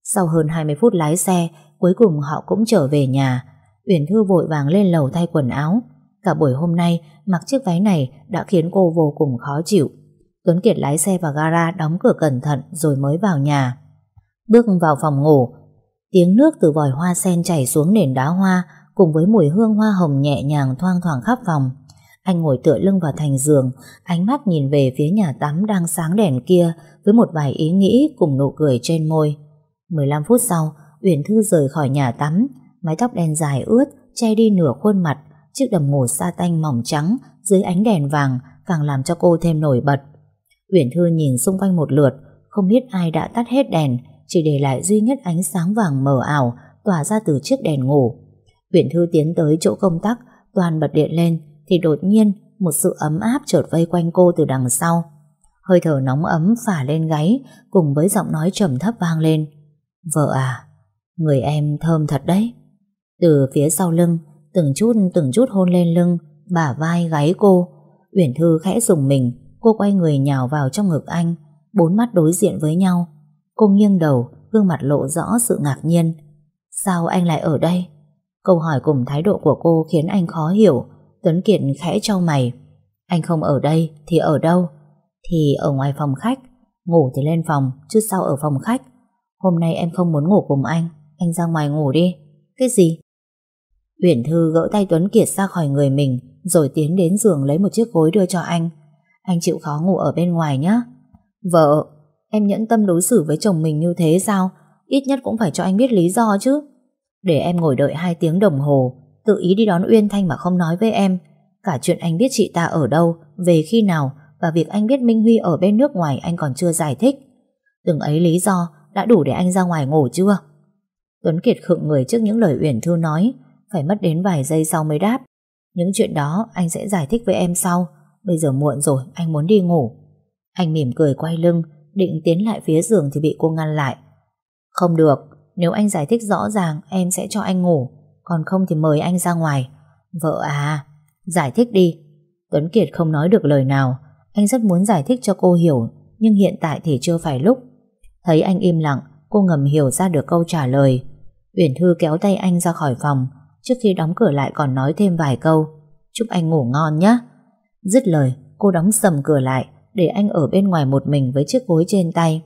Sau hơn 20 phút lái xe, cuối cùng họ cũng trở về nhà. Uyển Thư vội vàng lên lầu thay quần áo. Cả buổi hôm nay, mặc chiếc váy này đã khiến cô vô cùng khó chịu. Tuấn Kiệt lái xe vào gara đóng cửa cẩn thận rồi mới vào nhà. Bước vào phòng ngủ, tiếng nước từ vòi hoa sen chảy xuống nền đá hoa cùng với mùi hương hoa hồng nhẹ nhàng thoang thoảng khắp phòng. Anh ngồi tựa lưng vào thành giường, ánh mắt nhìn về phía nhà tắm đang sáng đèn kia với một vài ý nghĩ cùng nụ cười trên môi. 15 phút sau, Uyển Thư rời khỏi nhà tắm, mái tóc đen dài ướt, che đi nửa khuôn mặt, chiếc đầm ngủ sa tanh mỏng trắng dưới ánh đèn vàng càng làm cho cô thêm nổi bật. Uyển Thư nhìn xung quanh một lượt, không biết ai đã tắt hết đèn, chỉ để lại duy nhất ánh sáng vàng mờ ảo tỏa ra từ chiếc đèn ngủ. Uyển Thư tiến tới chỗ công tắc, toàn bật điện lên, thì đột nhiên một sự ấm áp chợt vây quanh cô từ đằng sau. Hơi thở nóng ấm phả lên gáy cùng với giọng nói trầm thấp vang lên. Vợ à, người em thơm thật đấy. Từ phía sau lưng, từng chút từng chút hôn lên lưng, bả vai gáy cô. Uyển Thư khẽ dùng mình, cô quay người nhào vào trong ngực anh, bốn mắt đối diện với nhau. Cô nghiêng đầu, gương mặt lộ rõ sự ngạc nhiên. Sao anh lại ở đây? Câu hỏi cùng thái độ của cô khiến anh khó hiểu. Tuấn Kiệt khẽ trao mày. Anh không ở đây thì ở đâu? Thì ở ngoài phòng khách. Ngủ thì lên phòng, chứ sao ở phòng khách? Hôm nay em không muốn ngủ cùng anh, anh ra ngoài ngủ đi. Cái gì? Uyển Thư gỡ tay Tuấn Kiệt ra khỏi người mình, rồi tiến đến giường lấy một chiếc gối đưa cho anh. Anh chịu khó ngủ ở bên ngoài nhé. Vợ, em nhẫn tâm đối xử với chồng mình như thế sao? Ít nhất cũng phải cho anh biết lý do chứ. Để em ngồi đợi 2 tiếng đồng hồ, tự ý đi đón Uyên Thanh mà không nói với em. Cả chuyện anh biết chị ta ở đâu, về khi nào, và việc anh biết Minh Huy ở bên nước ngoài anh còn chưa giải thích. Từng ấy lý do đã đủ để anh ra ngoài ngủ chưa? Tuấn Kiệt khựng người trước những lời Uyển Thư nói, phải mất đến vài giây sau mới đáp. Những chuyện đó anh sẽ giải thích với em sau. Bây giờ muộn rồi, anh muốn đi ngủ. Anh mỉm cười quay lưng, định tiến lại phía giường thì bị cô ngăn lại. Không được, nếu anh giải thích rõ ràng em sẽ cho anh ngủ, còn không thì mời anh ra ngoài. Vợ à, giải thích đi. Tuấn Kiệt không nói được lời nào, anh rất muốn giải thích cho cô hiểu, nhưng hiện tại thì chưa phải lúc. Thấy anh im lặng, cô ngầm hiểu ra được câu trả lời. Uyển Thư kéo tay anh ra khỏi phòng, trước khi đóng cửa lại còn nói thêm vài câu. Chúc anh ngủ ngon nhé. Dứt lời, cô đóng sầm cửa lại, để anh ở bên ngoài một mình với chiếc gối trên tay.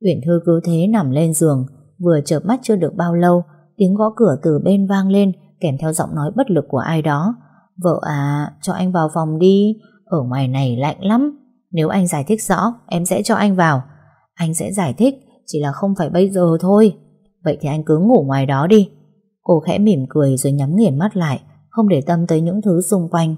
Uyển Thư cứ thế nằm lên giường, vừa chợp mắt chưa được bao lâu, tiếng gõ cửa từ bên vang lên, kèm theo giọng nói bất lực của ai đó. Vợ à, cho anh vào phòng đi, ở ngoài này lạnh lắm. Nếu anh giải thích rõ, em sẽ cho anh vào. Anh sẽ giải thích, chỉ là không phải bây giờ thôi. Vậy thì anh cứ ngủ ngoài đó đi. Cô khẽ mỉm cười rồi nhắm nghiền mắt lại, không để tâm tới những thứ xung quanh.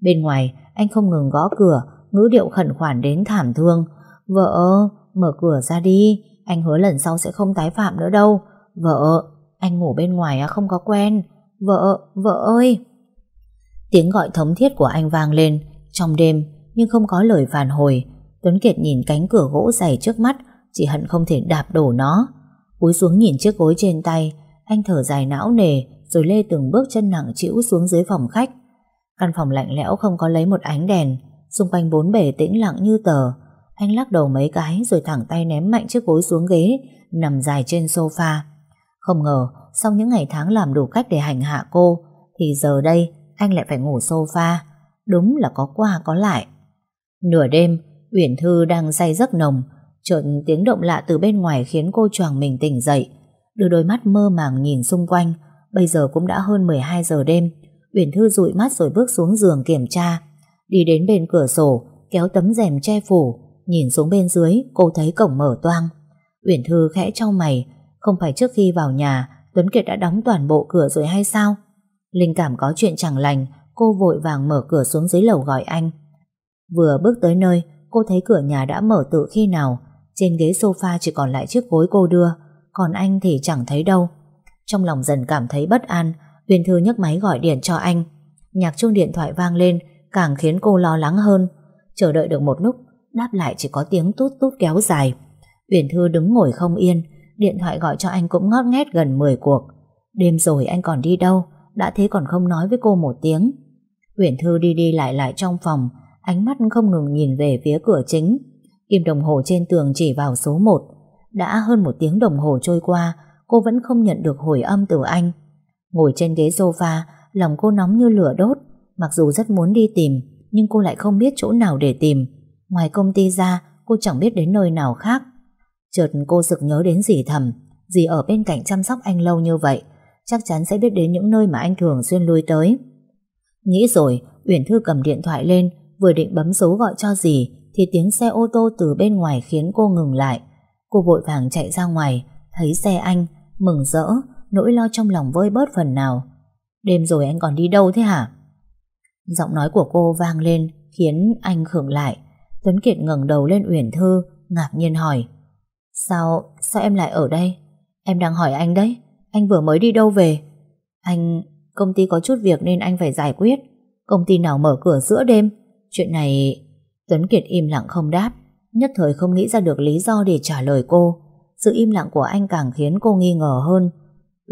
Bên ngoài, anh không ngừng gõ cửa, ngữ điệu khẩn khoản đến thảm thương. Vợ, mở cửa ra đi, anh hứa lần sau sẽ không tái phạm nữa đâu. Vợ, anh ngủ bên ngoài à, không có quen. Vợ, vợ ơi! Tiếng gọi thống thiết của anh vang lên trong đêm nhưng không có lời phản hồi. Tuấn Kiệt nhìn cánh cửa gỗ dày trước mắt chỉ hận không thể đạp đổ nó. Cúi xuống nhìn chiếc gối trên tay anh thở dài não nề rồi lê từng bước chân nặng chịu xuống dưới phòng khách. Căn phòng lạnh lẽo không có lấy một ánh đèn xung quanh bốn bề tĩnh lặng như tờ. Anh lắc đầu mấy cái rồi thẳng tay ném mạnh chiếc gối xuống ghế nằm dài trên sofa. Không ngờ sau những ngày tháng làm đủ cách để hành hạ cô thì giờ đây anh lại phải ngủ sofa. Đúng là có qua có lại. Nửa đêm, Uyển Thư đang say giấc nồng, chợt tiếng động lạ từ bên ngoài khiến cô choàng mình tỉnh dậy, đưa đôi mắt mơ màng nhìn xung quanh. Bây giờ cũng đã hơn 12 giờ đêm. Uyển Thư dụi mắt rồi bước xuống giường kiểm tra, đi đến bên cửa sổ, kéo tấm rèm che phủ, nhìn xuống bên dưới, cô thấy cổng mở toang. Uyển Thư khẽ trao mày, không phải trước khi vào nhà Tuấn Kiệt đã đóng toàn bộ cửa rồi hay sao? Linh cảm có chuyện chẳng lành, cô vội vàng mở cửa xuống dưới lầu gọi anh. Vừa bước tới nơi, cô thấy cửa nhà đã mở tự khi nào. Trên ghế sofa chỉ còn lại chiếc gối cô đưa, còn anh thì chẳng thấy đâu. Trong lòng dần cảm thấy bất an, Huyền Thư nhấc máy gọi điện cho anh. Nhạc chuông điện thoại vang lên, càng khiến cô lo lắng hơn. Chờ đợi được một lúc, đáp lại chỉ có tiếng tút tút kéo dài. Huyền Thư đứng ngồi không yên, Điện thoại gọi cho anh cũng ngót nghét gần 10 cuộc Đêm rồi anh còn đi đâu Đã thế còn không nói với cô một tiếng Uyển Thư đi đi lại lại trong phòng Ánh mắt không ngừng nhìn về phía cửa chính Kim đồng hồ trên tường chỉ vào số 1 Đã hơn một tiếng đồng hồ trôi qua Cô vẫn không nhận được hồi âm từ anh Ngồi trên ghế sofa, Lòng cô nóng như lửa đốt. Mặc dù rất muốn đi tìm, Nhưng cô lại không biết chỗ nào để tìm. Ngoài công ty ra, cô chẳng biết đến nơi nào khác. Chợt cô sực nhớ đến dì thầm Dì ở bên cạnh chăm sóc anh lâu như vậy. Chắc chắn sẽ biết đến những nơi mà anh thường xuyên lui tới. Nghĩ rồi, Uyển Thư cầm điện thoại lên, Vừa định bấm số gọi cho dì, Thì tiếng xe ô tô từ bên ngoài khiến cô ngừng lại. Cô vội vàng chạy ra ngoài, Thấy xe anh, Mừng rỡ. Nỗi lo trong lòng vơi bớt phần nào. Đêm rồi anh còn đi đâu thế hả? Giọng nói của cô vang lên Khiến anh khựng lại. Tuấn Kiệt ngẩng đầu lên Uyển Thư Ngạc nhiên hỏi Sao, sao em lại ở đây? Em đang hỏi anh đấy Anh vừa mới đi đâu về? Anh, công ty có chút việc nên anh phải giải quyết. Công ty nào mở cửa giữa đêm? Chuyện này Tuấn Kiệt im lặng không đáp Nhất thời không nghĩ ra được lý do để trả lời cô. Sự im lặng của anh càng khiến cô nghi ngờ hơn.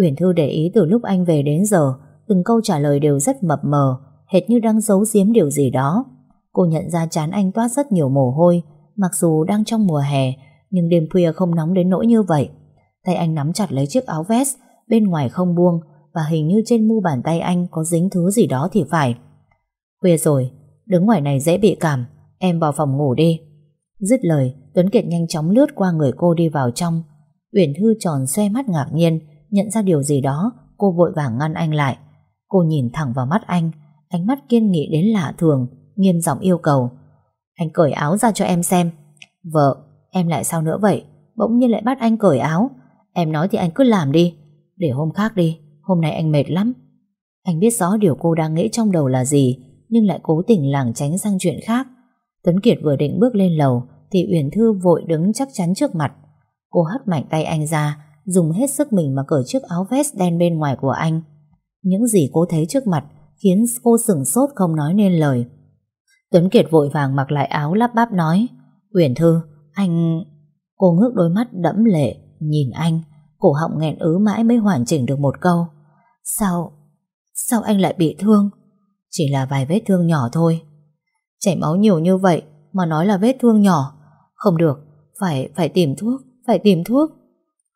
Uyển Thư để ý từ lúc anh về đến giờ, Từng câu trả lời đều rất mập mờ, Hệt như đang giấu giếm điều gì đó. Cô nhận ra chán anh toát rất nhiều mồ hôi, Mặc dù đang trong mùa hè, Nhưng đêm khuya không nóng đến nỗi như vậy. Tay anh nắm chặt lấy chiếc áo vest, Bên ngoài không buông, Và hình như trên mu bàn tay anh có dính thứ gì đó thì phải. Khuya rồi, Đứng ngoài này dễ bị cảm, Em vào phòng ngủ đi. Dứt lời, Tuấn Kiệt nhanh chóng lướt qua người cô đi vào trong. Uyển Thư tròn xoe mắt ngạc nhiên Nhận ra điều gì đó Cô vội vàng ngăn anh lại. Cô nhìn thẳng vào mắt anh Ánh mắt kiên nghị đến lạ thường Nghiêm giọng yêu cầu. Anh cởi áo ra cho em xem. Vợ, em lại sao nữa vậy? Bỗng nhiên lại bắt anh cởi áo. Em nói thì anh cứ làm đi. Để hôm khác đi, hôm nay anh mệt lắm. Anh biết rõ điều cô đang nghĩ trong đầu là gì Nhưng lại cố tình lảng tránh sang chuyện khác. Tuấn Kiệt vừa định bước lên lầu Thì Uyển Thư vội đứng chắc chắn trước mặt. Cô hất mạnh tay anh ra Dùng hết sức mình mà cởi chiếc áo vest đen bên ngoài của anh. Những gì cô thấy trước mặt Khiến cô sửng sốt không nói nên lời. Tuấn Kiệt vội vàng mặc lại áo lắp bắp nói Uyển Thư, anh... Cô ngước đôi mắt đẫm lệ Nhìn anh Cổ họng nghẹn ứ mãi mới hoàn chỉnh được một câu. Sao Sao anh lại bị thương? Chỉ là vài vết thương nhỏ thôi. Chảy máu nhiều như vậy Mà nói là vết thương nhỏ. Không được Phải phải tìm thuốc Phải tìm thuốc.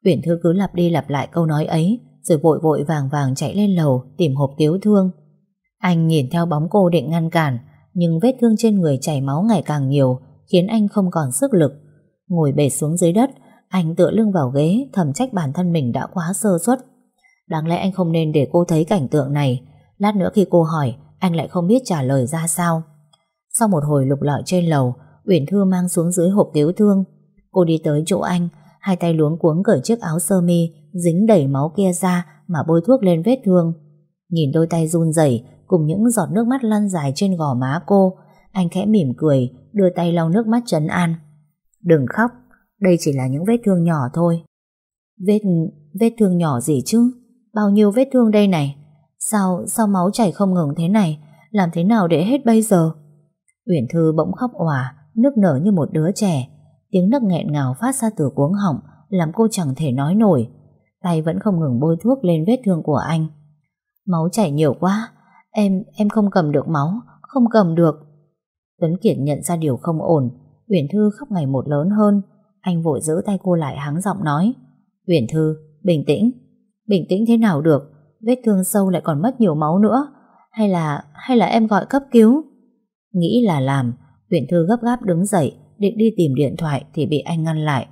Uyển Thư cứ lặp đi lặp lại câu nói ấy Rồi vội vội vàng vàng chạy lên lầu Tìm hộp cứu thương Anh nhìn theo bóng cô định ngăn cản Nhưng vết thương trên người chảy máu ngày càng nhiều Khiến anh không còn sức lực Ngồi bệt xuống dưới đất anh tựa lưng vào ghế thầm trách bản thân mình đã quá sơ suất. Đáng lẽ anh không nên để cô thấy cảnh tượng này. Lát nữa khi cô hỏi, anh lại không biết trả lời ra sao. Sau một hồi lục lọi trên lầu, Uyển Thư mang xuống dưới hộp cứu thương. Cô đi tới chỗ anh, hai tay luống cuống cởi chiếc áo sơ mi dính đầy máu kia ra mà bôi thuốc lên vết thương. Nhìn đôi tay run rẩy cùng những giọt nước mắt lăn dài trên gò má cô, anh khẽ mỉm cười, đưa tay lau nước mắt trấn an. Đừng khóc, đây chỉ là những vết thương nhỏ thôi. Vết... vết thương nhỏ gì chứ? Bao nhiêu vết thương đây này? Sao... sao máu chảy không ngừng thế này? Làm thế nào để hết bây giờ? Uyển Thư bỗng khóc òa Nước nở như một đứa trẻ. Tiếng nấc nghẹn ngào phát ra từ cuống họng Làm cô chẳng thể nói nổi. Tay vẫn không ngừng bôi thuốc lên vết thương của anh. Máu chảy nhiều quá Em... em không cầm được máu Không cầm được. Tuấn Kiệt nhận ra điều không ổn Uyển Thư khóc ngày một lớn hơn. Anh vội giữ tay cô lại hắng giọng nói uyển Thư, bình tĩnh. Bình tĩnh thế nào được? Vết thương sâu lại còn mất nhiều máu nữa. Hay là hay là em gọi cấp cứu? Nghĩ là làm uyển Thư gấp gáp đứng dậy Định đi tìm điện thoại thì bị anh ngăn lại.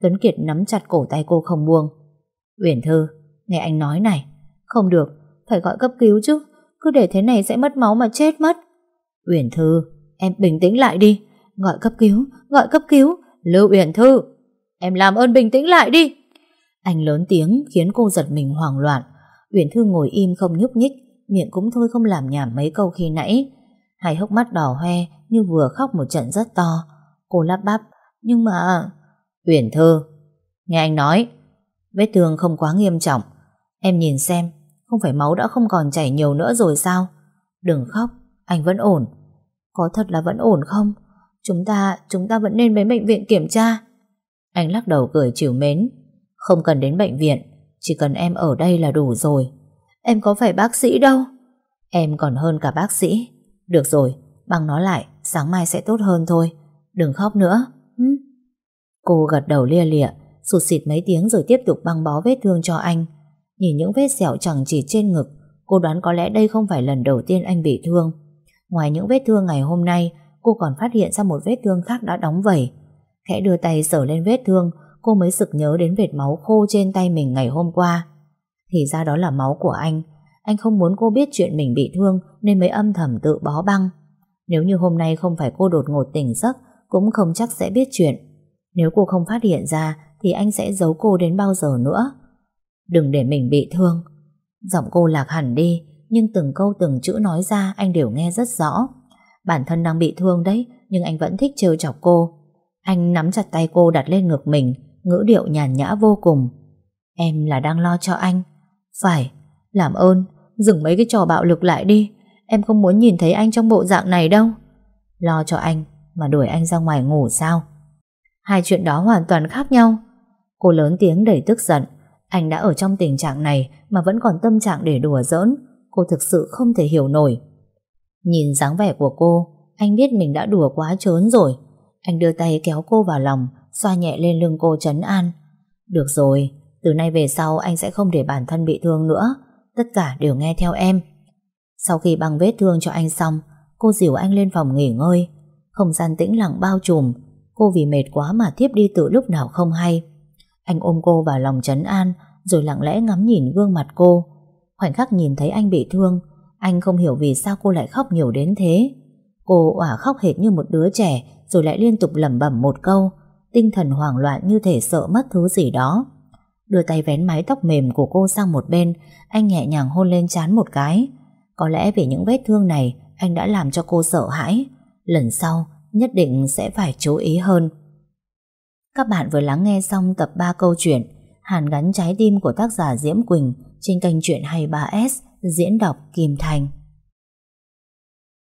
Tuấn Kiệt nắm chặt cổ tay cô không buông. Uyển Thư Nghe anh nói này. Không được, phải gọi cấp cứu chứ. Cứ để thế này sẽ mất máu mà chết mất. Uyển Thư, em bình tĩnh lại đi. Gọi cấp cứu, gọi cấp cứu. Lưu Uyển Thư Em làm ơn bình tĩnh lại đi. Anh lớn tiếng khiến cô giật mình hoảng loạn. Uyển Thư ngồi im không nhúc nhích Miệng cũng thôi không làm nhảm mấy câu khi nãy. Hai hốc mắt đỏ hoe Như vừa khóc một trận rất to. Cô lắp bắp Nhưng mà Uyển thơ Nghe anh nói Vết thương không quá nghiêm trọng. Em nhìn xem Không phải máu đã không còn chảy nhiều nữa rồi sao? Đừng khóc Anh vẫn ổn. Có thật là vẫn ổn không? Chúng ta, chúng ta vẫn nên đến bệnh viện kiểm tra. Anh lắc đầu cười chiều mến. Không cần đến bệnh viện Chỉ cần em ở đây là đủ rồi. Em có phải bác sĩ đâu? Em còn hơn cả bác sĩ. Được rồi, băng nó lại Sáng mai sẽ tốt hơn thôi. Đừng khóc nữa? Ừ. Cô gật đầu lia lịa, Sụt xịt mấy tiếng rồi tiếp tục băng bó vết thương cho anh. Nhìn những vết sẹo chẳng chỉ trên ngực, Cô đoán có lẽ đây không phải lần đầu tiên anh bị thương. Ngoài những vết thương ngày hôm nay, Cô còn phát hiện ra một vết thương khác đã đóng vẩy Khẽ đưa tay sờ lên vết thương, Cô mới sực nhớ đến vệt máu khô trên tay mình ngày hôm qua. Thì ra đó là máu của anh. Anh không muốn cô biết chuyện mình bị thương Nên mới âm thầm tự bó băng. Nếu như hôm nay không phải cô đột ngột tỉnh giấc cũng không chắc sẽ biết chuyện. Nếu cô không phát hiện ra Thì anh sẽ giấu cô đến bao giờ nữa. Đừng để mình bị thương. Giọng cô lạc hẳn đi Nhưng từng câu từng chữ nói ra Anh đều nghe rất rõ. Bản thân đang bị thương đấy Nhưng anh vẫn thích trêu chọc cô. Anh nắm chặt tay cô đặt lên ngực mình Ngữ điệu nhàn nhã vô cùng. Em là đang lo cho anh. Phải, làm ơn Dừng mấy cái trò bạo lực lại đi. Em không muốn nhìn thấy anh trong bộ dạng này đâu. Lo cho anh. Mà đuổi anh ra ngoài ngủ sao? Hai chuyện đó hoàn toàn khác nhau. Cô lớn tiếng đầy tức giận. Anh đã ở trong tình trạng này Mà vẫn còn tâm trạng để đùa giỡn. Cô thực sự không thể hiểu nổi. Nhìn dáng vẻ của cô Anh biết mình đã đùa quá trớn rồi. Anh đưa tay kéo cô vào lòng Xoa nhẹ lên lưng cô trấn an. Được rồi, từ nay về sau Anh sẽ không để bản thân bị thương nữa. Tất cả đều nghe theo em. Sau khi băng vết thương cho anh xong Cô dìu anh lên phòng nghỉ ngơi. Không gian tĩnh lặng bao trùm. Cô vì mệt quá mà tiếp đi từ lúc nào không hay. Anh ôm cô vào lòng trấn an, Rồi lặng lẽ ngắm nhìn gương mặt cô. Khoảnh khắc nhìn thấy anh bị thương, Anh không hiểu vì sao cô lại khóc nhiều đến thế. Cô ỏa khóc hệt như một đứa trẻ, Rồi lại liên tục lẩm bẩm một câu. Tinh thần hoảng loạn như thể sợ mất thứ gì đó. Đưa tay vén mái tóc mềm của cô sang một bên, Anh nhẹ nhàng hôn lên trán một cái. Có lẽ vì những vết thương này, Anh đã làm cho cô sợ hãi. Lần sau, nhất định sẽ phải chú ý hơn Các bạn vừa lắng nghe xong tập 3 câu chuyện, Hàn gắn trái tim của tác giả Diễm Quỳnh trên kênh truyện 23S diễn đọc Kim Thành.